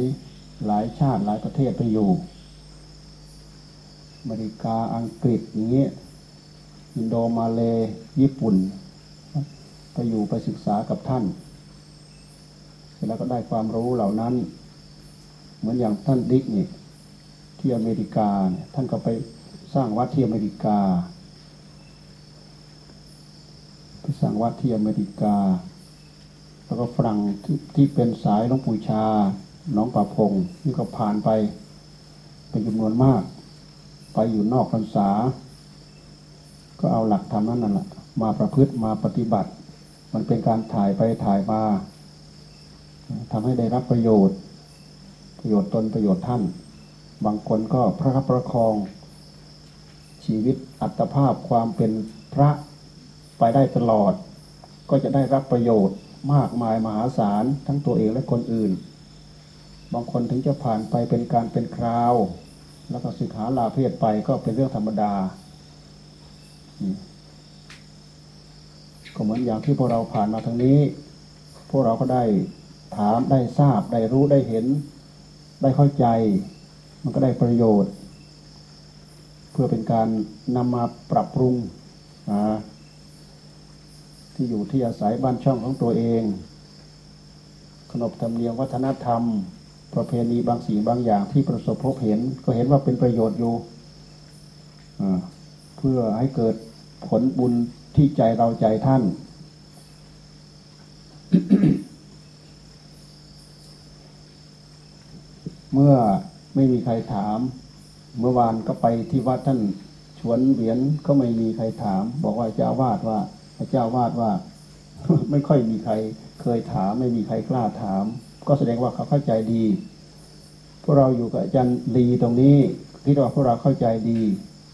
หลายชาติหลายประเทศไปอยู่อเมริกาอังกฤษอย่างเงี้ยอินโดมาเลญี่ปุ่น ไปอยู่ไปศึกษากับท่าน แล้วก็ได้ความรู้เหล่านั้น เหมือนอย่างท่านดิกนี่ที่อเมริกาเนี่ยท่านก็ไปสร้างวัดที่อเมริกาไปสร้างวัดที่อเมริกา แล้วก็ฝรั่งที่ที่เป็นสายหลวงปู่ชาหน้องป่าพงนี่ก็ผ่านไปเป็นจำนวนมาก ไปอยู่นอกพรรษา ก็เอาหลักธรรมนั้นนั่นแหละมาประพฤติมาปฏิบัติ มันเป็นการถ่ายไปถ่ายมา ทำให้ได้รับประโยชน์ ประโยชน์ตนประโยชน์ท่าน บางคนก็พระคับประคอง ชีวิตอัตภาพความเป็นพระไปได้ตลอด ก็จะได้รับประโยชน์มากมายมหาศาลทั้งตัวเองและคนอื่น บางคนถึงจะผ่านไปเป็นการเป็นคราว แล้วก็สึกหาลาเพศไปก็เป็นเรื่องธรรมดาก็เหมือนอย่างที่พวกเราผ่านมาทางนี้ พวกเราก็ได้ ถามได้ทราบได้รู้ได้เห็น ได้เข้าใจ มันก็ได้ประโยชน์ เพื่อเป็นการนำมาปรับปรุงที่อยู่ที่อาศัยบ้านช่องของตัวเอง ขนบธรรมเนียมวัฒนธรรม ประเพณีบางสิ่งบางอย่างที่ประสบพบเห็น ก็เห็นว่าเป็นประโยชน์อยู่เพื่อให้เกิดผลบุญที่ใจเราใจท่าน เมื่อไม่มีใครถาม เมื่อวานก็ไปที่วัดท่านชวนเหวียนก็ไม่มีใครถาม บอกว่าเจ้าวาดว่าพระเจ้าวาดว่า ไม่ค่อยมีใครเคยถาม ไม่มีใครกล้าถาม ก็แสดงว่าเขาเข้าใจดีพวกเราอยู่กับอาจารย์ดีตรงนี้ที่ว่าพวกเราเข้าใจดี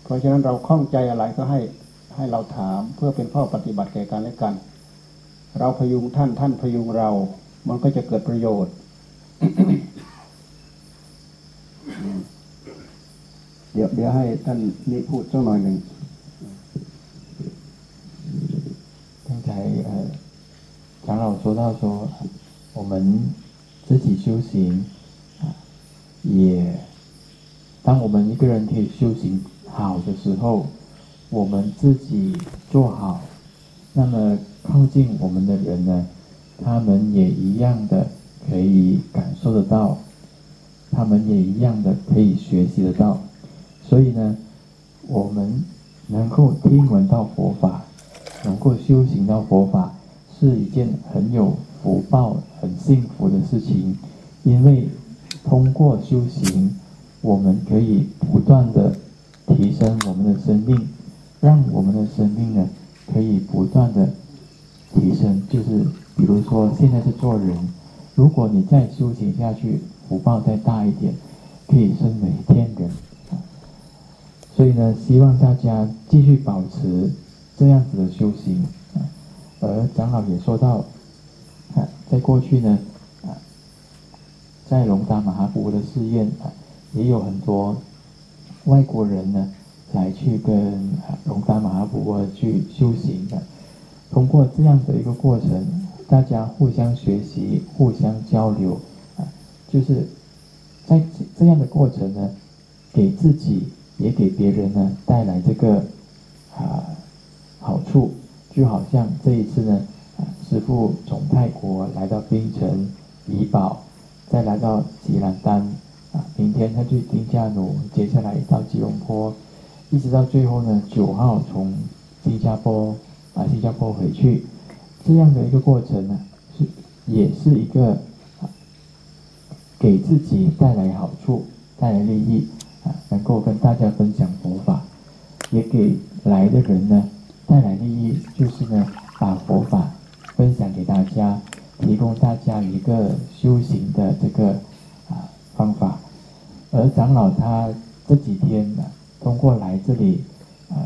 เพราะฉะนั้นเราคล่องใจอะไรก็ให้ให้เราถามเพื่อเป็นข้อปฏิบัติแก่กันและกัน เราพยุงท่านท่านพยุงเรา มันก็จะเกิดประโยชน์ ดี๋ยวเดี๋ยวให้ท่านนี่พูดสักหน่อยหนึ่ง刚才呃，长老说到说，我们自己修行啊，也当我们一个人可以修行好的时候，我们自己做好，那么靠近我们的人呢，他们也一样的可以感受得到，他们也一样的可以学习得到。 所以呢，我们能够听闻到佛法，能够修行到佛法，是一件很有福报、很幸福的事情。因为通过修行，我们可以不断的提升我们的生命。让我们的生命呢，可以不断的提升。就是比如说，现在是做人，如果你再修行下去，福报再大一点，可以升为天人。所以呢，希望大家继续保持这样子的修行。而长老也说到，啊，在过去呢，在龙达马哈布的寺院啊，也有很多外国人呢。来去跟龙达马哈布去修行的，通过这样的一个过程，大家互相学习、互相交流，啊，就是在这样的过程呢，给自己也给别人呢带来这个啊好处，就好像这一次呢，啊师傅从泰国来到槟城、怡保，再来到吉兰丹，啊，明天他去丁加奴，接下来到吉隆坡。一直到最后呢，九号从新加坡啊新加坡回去，这样的一个过程呢，是也是一个给自己带来好处、带来利益能够跟大家分享佛法，也给来的人呢带来利益，就是呢把佛法分享给大家，提供大家一个修行的这个啊方法。而长老他这几天呢，通过来这里，呃，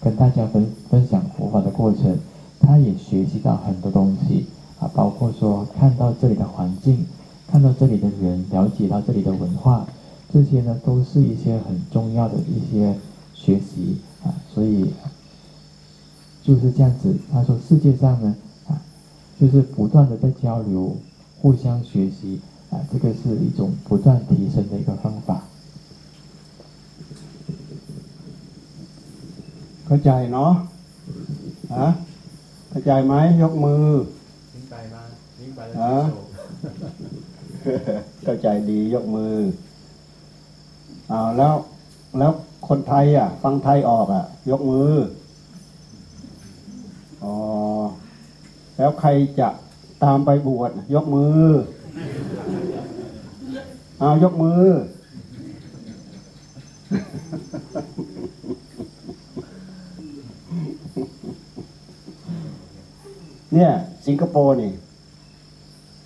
跟大家分分享佛法的过程，他也学习到很多东西啊，包括说看到这里的环境，看到这里的人，了解到这里的文化，这些呢都是一些很重要的一些学习啊，所以就是这样子。他说世界上呢啊，就是不断的在交流，互相学习啊，这个是一种不断提升的一个方法。 เข้าใจเนาะฮะเข้าใจไหมยกมือ วิ่งไปมาวิ่งไป ฮะ เข้าใจดียกมือ อ้าวแล้วแล้วคนไทยอะ ฟังไทยออกอะ ยกมืออ๋อแล้วใครจะตามไปบวชยกมือเอายกมือ เนี่ย สิงคโปร์นี่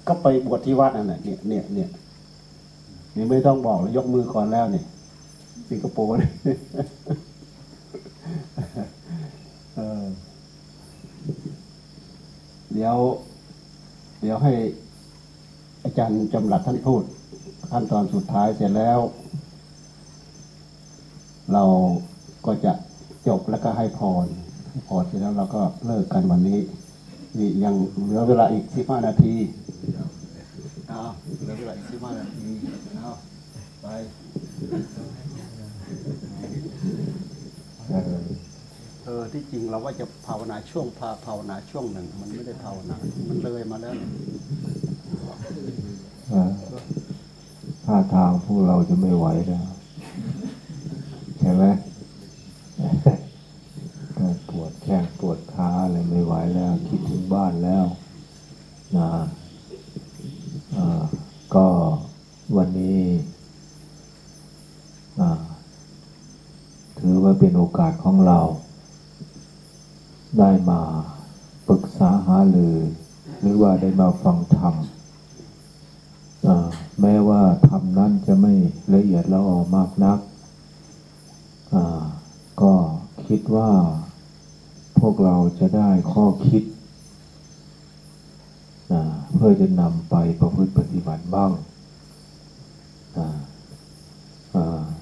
ก็ไปบวชที่วัดนั่นแหละเนี่ยเนี่ยเนี่ยนี่ไม่ต้องบอกเลยยกมือก่อนแล้วเนี่ย สิงคโปร์เนี่ยเดี๋ยว เดี๋ยวให้อาจารย์จำหลัดท่านพูด ขั้นตอนสุดท้ายเสร็จแล้ว เราก็จะจบแล้วก็ให้พรให้พรเสร็จแล้วเราก็เลิกกันวันนี้ นี่ยังเหลือเวลาอีกสิบห้านาทีเอาเหลือเวลาอีกสิบห้านาทีเอาไป เออที่จริงเราว่าจะภาวนาช่วงพาภาวนาช่วงหนึ่ง มันไม่ได้ภาวนา มันเลยมาแล้วเนี่ยเออท่าทางพวกเราจะไม่ไหวแล้วใช่ไหมปวดแข้งปวดขาอะไรไม่ไหวแล้ว คิดถึงบ้านแล้วนะอ่าก็วันนี้อ่า ถือว่าเป็นโอกาสของเรา ได้มาปรึกษาหารือหรือว่าได้มาฟังธรรมแม้ว่าธรรมนั้นจะไม่ละเอียดละออมากนัก ก็คิดว่าพวกเราจะได้ข้อคิด เพื่อจะนำไปประพฤติปฏิบัติบ้าง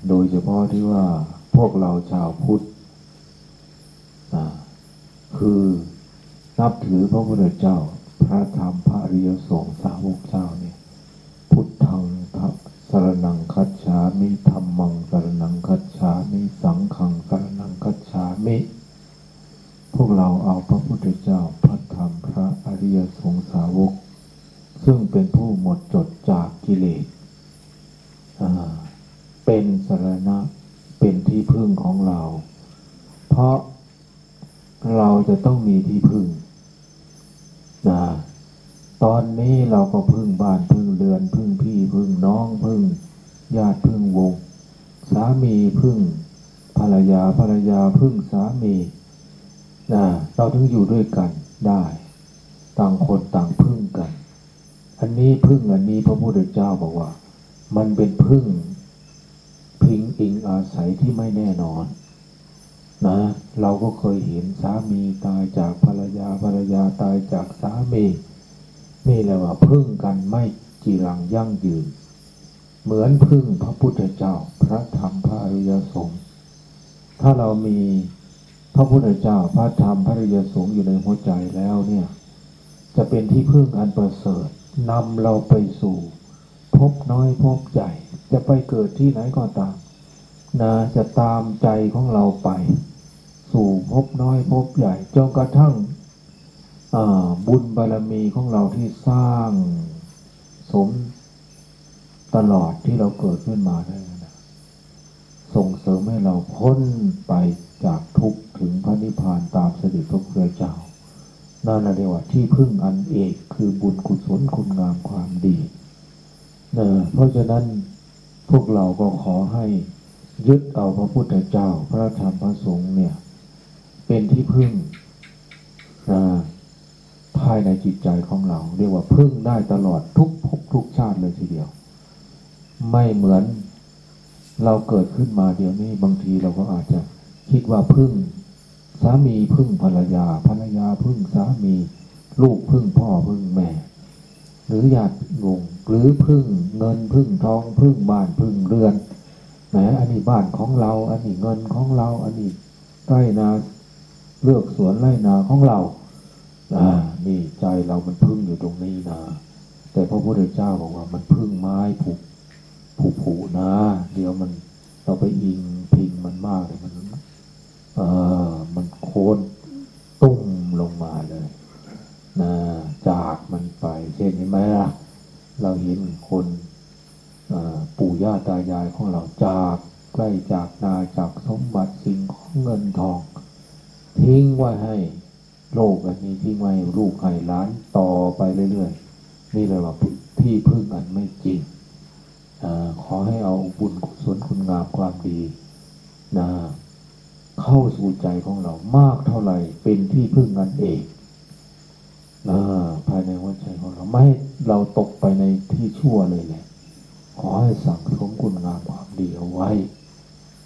โดยเฉพาะที่ว่า พวกเราชาวพุทธคือนับถือพระพุทธเจ้า พระธรรมพระอริยสงฆ์สาวกเจ้าเนี่ยพุทธังพระสรนังคัจฉามิธรรมังสรนังคัจฉามิสังฆังสรนังคัจฉามิ พวกเราเอาพระพุทธเจ้า พระธรรมพระอริยสงฆ์สาวก ซึ่งเป็นผู้หมดจดจากกิเลสเป็นสรณะ เป็นที่พึ่งของเรา เพราะเราจะต้องมีที่พึ่งนะตอนนี้เราก็พึ่งบ้านพึ่งเรือน พึ่งพี่พึ่งน้องพึ่ง ญาติพึ่งวง สามีพึ่ง ภรรยาภรรยาพึ่งสามีนะเราถึงอยู่ด้วยกันได้ ต่างคนต่างพึ่งกัน อันนี้พึ่งอันนี้พระพุทธเจ้าบอกว่า มันเป็นพึ่ง พิงอิงอาศัยที่ไม่แน่นอนนะเราก็เคยเห็นสามีตายจากภรรยาภรรยาตายจากสามีนี่แหละว่าพึ่งกันไม่จีรังยั่งยืน เหมือนพึ่งพระพุทธเจ้า พระธรรมพระอริยสงฆ์ถ้าเรามีพระพุทธเจ้าพระธรรมพระอริยสงฆ์อยู่ในหัวใจแล้วเนี่ย จะเป็นที่พึ่งอันประเสริฐนำเราไปสู่พบน้อยพบใหญ่ จะไปเกิดที่ไหนก็ตามนะจะตามใจของเราไป สู่พบน้อยพบใหญ่จนกระทั่งบุญบารมีของเราที่สร้างสมตลอดที่เราเกิดขึ้นมาได้นะส่งเสริมให้เราพ้นไปจากทุกข์ถึงพระนิพพานตามเสด็จพระพุทธเจ้านั่นแหละเรียกว่าที่พึ่งอันเอกคือบุญกุศลคุณงามความดีเนะเพราะฉะนั้น พวกเราก็ขอให้ยึดเอาพระพุทธเจ้าพระธรรมพระสงฆ์เนี่ย เป็นที่พึ่งภายในจิตใจของเรา เรียกว่าพึ่งได้ตลอดทุกภพทุกชาติเลยทีเดียว ไม่เหมือนเราเกิดขึ้นมาเดี๋ยวนี้บางทีเราก็อาจจะคิดว่าพึ่ง สามีพึ่งภรรยาภรรยาพึ่งสามี ลูกพึ่งพ่อพึ่งแม่ หรือญาติงง หรือพึ่งเงินพึ่งทองพึ่งบ้านพึ่งเรือนแหมอันนี้บ้านของเรา อันนี้เงินของเรา อันนี้ไร่นาเลือกสวนไร่นาของเราอ่านี่ใจเรามันพึ่งอยู่ตรงนี้นะแต่พระพุทธเจ้าบอกว่ามันพึ่งไม้ผูกผูกผูนะ เดี๋ยวมันเราไปอิงพิงมันมากเลยมันเออมันโค่นตุ้มลงมาเลยนะจากมันไปเช่นนี้ไหมล่ะ เราเห็นคนปู่ย่าตายายของเราจากใกล้จากนาจากสมบัติสิ่งของเงินทอง ทิ้งไว้ให้โลกอันนี้ทิ้งไว้ลูกให้ล้านต่อไปเรื่อยๆนี่เลยว่าที่พึ่งกันไม่จริงอขอให้เอาบุญกุศลคุณงามความดีนะเข้าสู่ใจของเรามากเท่าไหร่เป็นที่พึ่งกันเอง ภายในหัวใจของเราไม่เราตกไปในที่ชั่วเลยแหละ ขอให้สั่งสมคุณงามความดีเอาไว้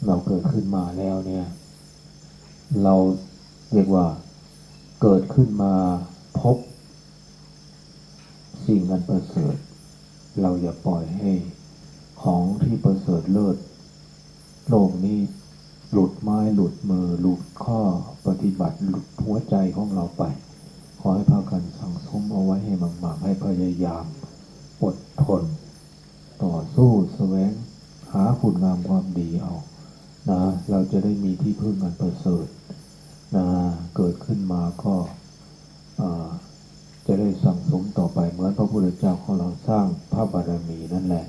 เราเกิดขึ้นมาแล้วเนี่ย เราเรียกว่าเกิดขึ้นมาพบ สิ่งอันประเสริฐ เราอย่าปล่อยให้ของที่ประเสริฐเลิศโลกนี้หลุดไม้หลุดมือหลุดข้อปฏิบัติหลุดหัวใจของเราไป ขอให้พากันสั่งสมเอาไว้ให้มากๆให้พยายามอดทน ต่อสู้แสวงหาคุณงามความดีเอานะเราจะได้มีที่พึ่งอันประเสริฐนะเกิดขึ้นมาก็จะได้สั่งสมต่อไปเหมือนพระพุทธเจ้าของเราสร้างพระบารมีนั่นแหละ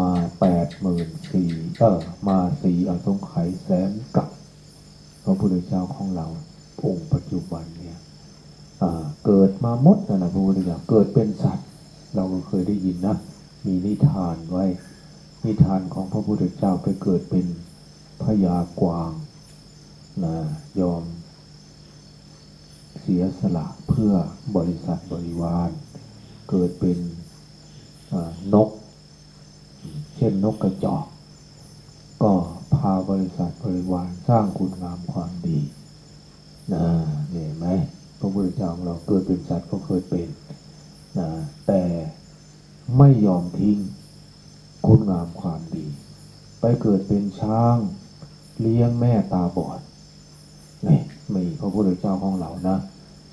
มาแปดหมื่นสี่เออมาสี่อสงไขยแสนกับ พระพุทธเจ้าของเราองค์ปัจจุบัน เกิดมามดนะนะพระพุทธเจ้าเกิดเป็นสัตว์ เราก็เคยได้ยินนะมีนิทานไว้ นิทานของพระพุทธเจ้าไปเกิดเป็นพญากวางนะยอม เสียสละเพื่อบริษัทบริวาร เกิดเป็นนก เช่นนกกระจอก ก็พาบริษัทบริวารสร้างคุณงามความดีนะเห็นไหม พระพุทธเจ้าของเราเกิดเป็นสัตว์ก็เคยเป็นนะแต่ไม่ยอมทิ้งคุณงามความดี ไปเกิดเป็นช้าง เลี้ยงแม่ตาบอดนี่มีพระพุทธเจ้าของเรานะ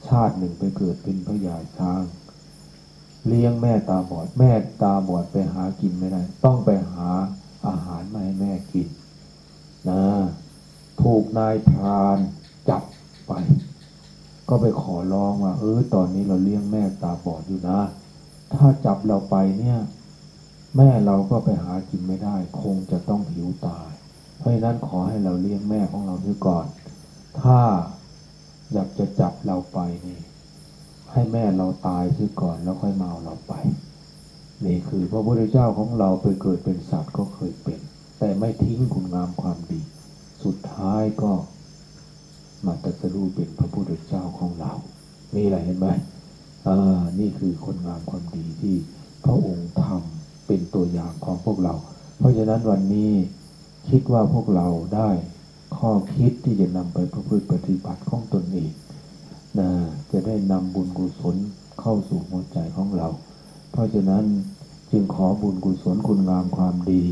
ชาติหนึ่งไปเกิดเป็นพระยาช้าง เลี้ยงแม่ตาบอด แม่ตาบอดไปหากินไม่ได้ ต้องไปหาอาหารมาให้แม่กินนะถูกนายพรานจับไป ก็ไปขอร้องว่าเออตอนนี้เราเลี้ยงแม่ตาบอดอยู่นะ ถ้าจับเราไปเนี่ย แม่เราก็ไปหากินไม่ได้ คงจะต้องหิวตาย เพราะฉะนั้นขอให้เราเลี้ยงแม่ของเราด้วยก่อน ถ้าอยากจะจับเราไปนี่ ให้แม่เราตายซะก่อนแล้วค่อยมาเอาเราไปนี่คือพระพุทธเจ้าของเราไปเกิดเป็นสัตว์ก็เคยเป็น แต่ไม่ทิ้งคุณงามความดี สุดท้ายก็ มาตรัสรู้เป็นพระพุทธเจ้าของเรา นี่แหละเห็นไหมอ่านี่คือคนงามความดีที่พระองค์ทำเป็นตัวอย่างของพวกเรา เพราะฉะนั้นวันนี้คิดว่าพวกเราได้ข้อคิดที่จะนำไปประพฤติปฏิบัติของตนเองนะจะได้นำบุญกุศลเข้าสู่หัวใจของเรา เพราะฉะนั้นจึงขอบุญกุศลคุณงามความดี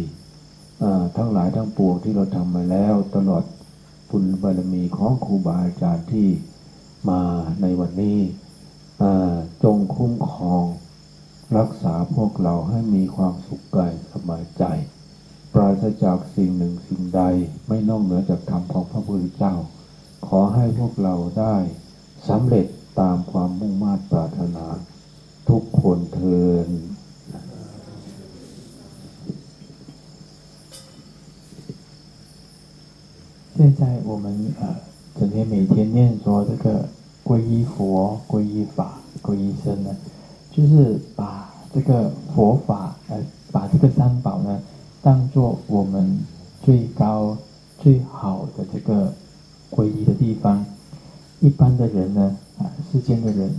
ทั้งหลายทั้งปวงที่เราทำมาแล้วตลอด บุญบารมีของครูบาอาจารย์ที่มาในวันนี้จงคุ้มครอง รักษาพวกเราให้มีความสุขกายสบายใจ ปราศจากสิ่งหนึ่งสิ่งใดไม่นอกเหนือจากธรรมของพระพุทธเจ้า ขอให้พวกเราได้สำเร็จตามความมุ่งมา่ปรารถนา ทุกคนเทิน 现在我们呃整天每天念说这个皈依佛、皈依法、皈依僧呢，就是把这个佛法呃把这个三宝呢当做我们最高、最好的这个皈依的地方。一般的人呢，啊，世间的人，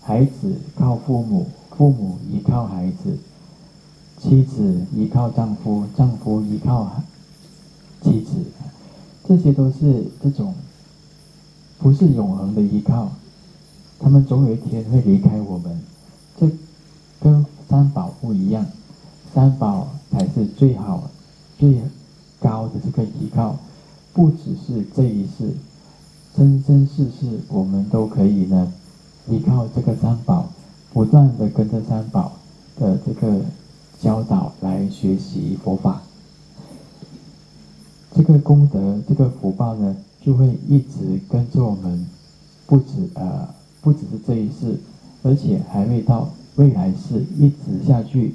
孩子靠父母，父母依靠孩子，妻子依靠丈夫，丈夫依靠妻子，这些都是这种不是永恒的依靠，他们总有一天会离开我们。这跟三宝不一样，三宝才是最好、最高的这个依靠，不只是这一世，生生世世我们都可以呢依靠这个三宝，不断的跟着三宝的这个教导来学习佛法。这个功德、这个福报呢，就会一直跟着我们，不止呃，不只是这一世，而且还会到未来世一直下去，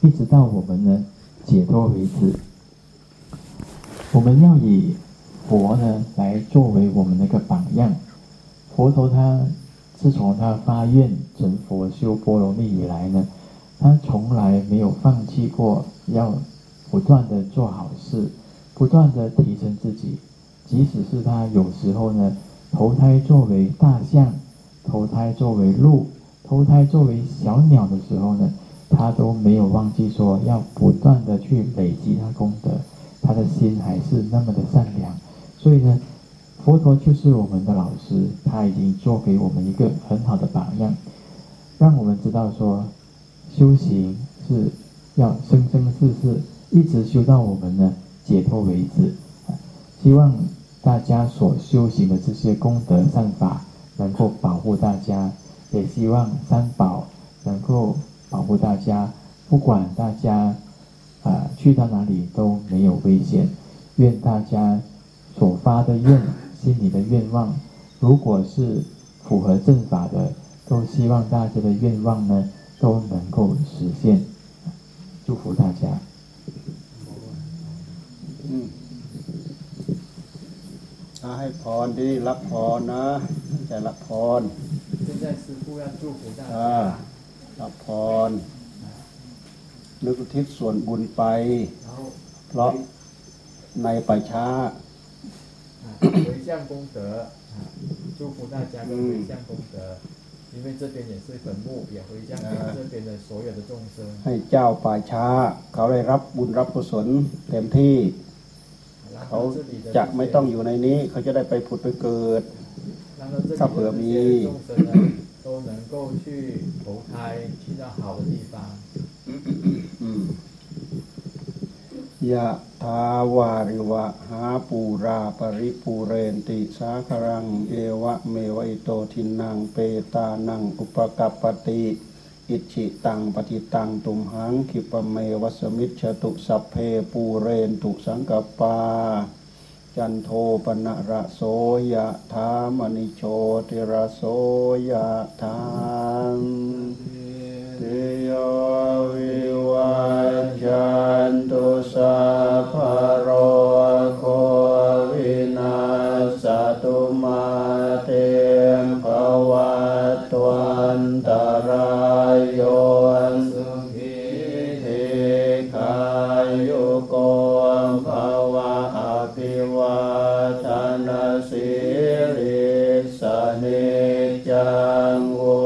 一直到我们呢解脱为止。我们要以佛呢来作为我们那个榜样。佛陀他自从他发愿成佛修波罗蜜以来呢，他从来没有放弃过要不断的做好事。不断的提升自己，即使是他有时候呢，投胎作为大象，投胎作为鹿，投胎作为小鸟的时候呢，他都没有忘记说要不断的去累积他功德，他的心还是那么的善良。所以呢，佛陀就是我们的老师，他已经做给我们一个很好的榜样，让我们知道说，修行是要生生世世一直修到我们呢。解脱为止，希望大家所修行的这些功德善法能够保护大家，也希望三宝能够保护大家，不管大家啊去到哪里都没有危险。愿大家所发的愿，心里的愿望，如果是符合正法的，都希望大家的愿望呢都能够实现。祝福大家。 อาให้พรดีรับพรนะจะรับพร现在师父要祝福大家รับพรนึกอุทิศส่วนบุญไป เพราะในป่าช้า回向功德祝福大家跟回向功德因为这边也是坟墓也回向给这边的所有的众生ให้เจ้าป่าช้า เขาได้รับบุญรับกุศลเต็มที่ เขาจะไม่ต้องอยู่ในนี้ เขาจะได้ไปผุดไปเกิดถ้าเผื่อมี都能够去投胎去到好的地方ยะทาวาริวะหาปูราปริปูเรนติสาครัง เอวะเมวะอิโตทินังเปตานังอุปกัปปติ อิชิตังปฏิตังตุมหังคิปเมวัสมิชตุสัพเพปูเรนตุสังกปา จันโทปนะระโสยะธามณิโชติระโสยะธาม ติโยวิวัจจันตุสัพพโรโควินาสตุมาเตมภวัตวันตรายโย วุ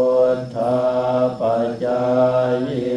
ฒาปัจจาย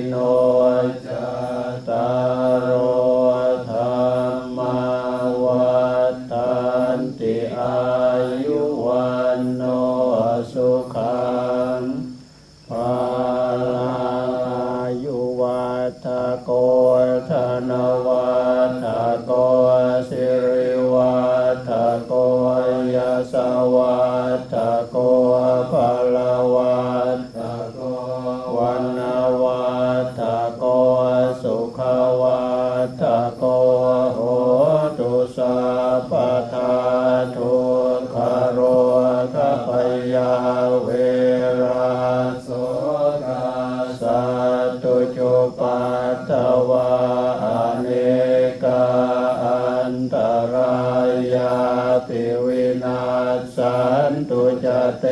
เต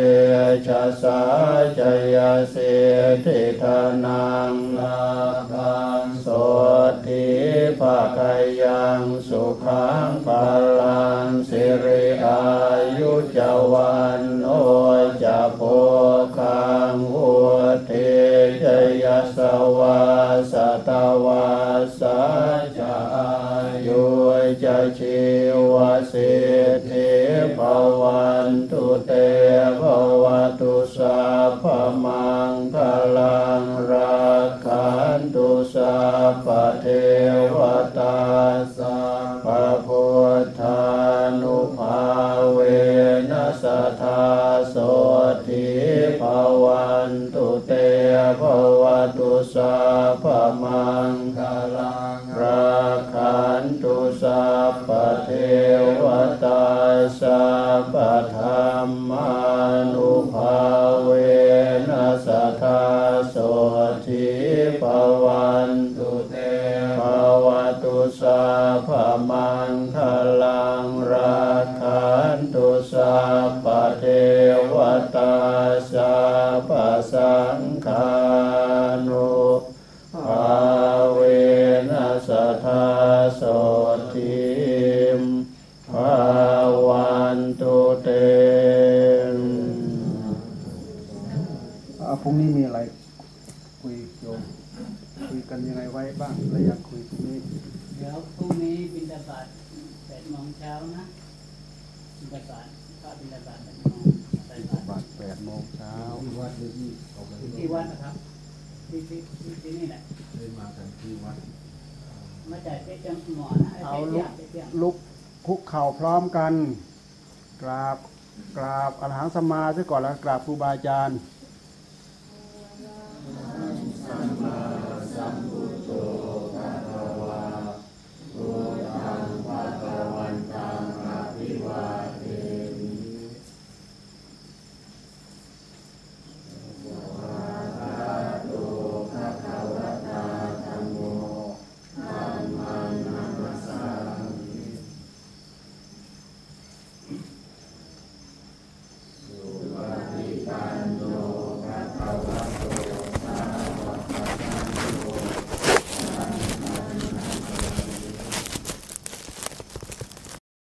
ชะสาจยเสติธนัง ก่อนแล้วกราบครูบาอาจารย์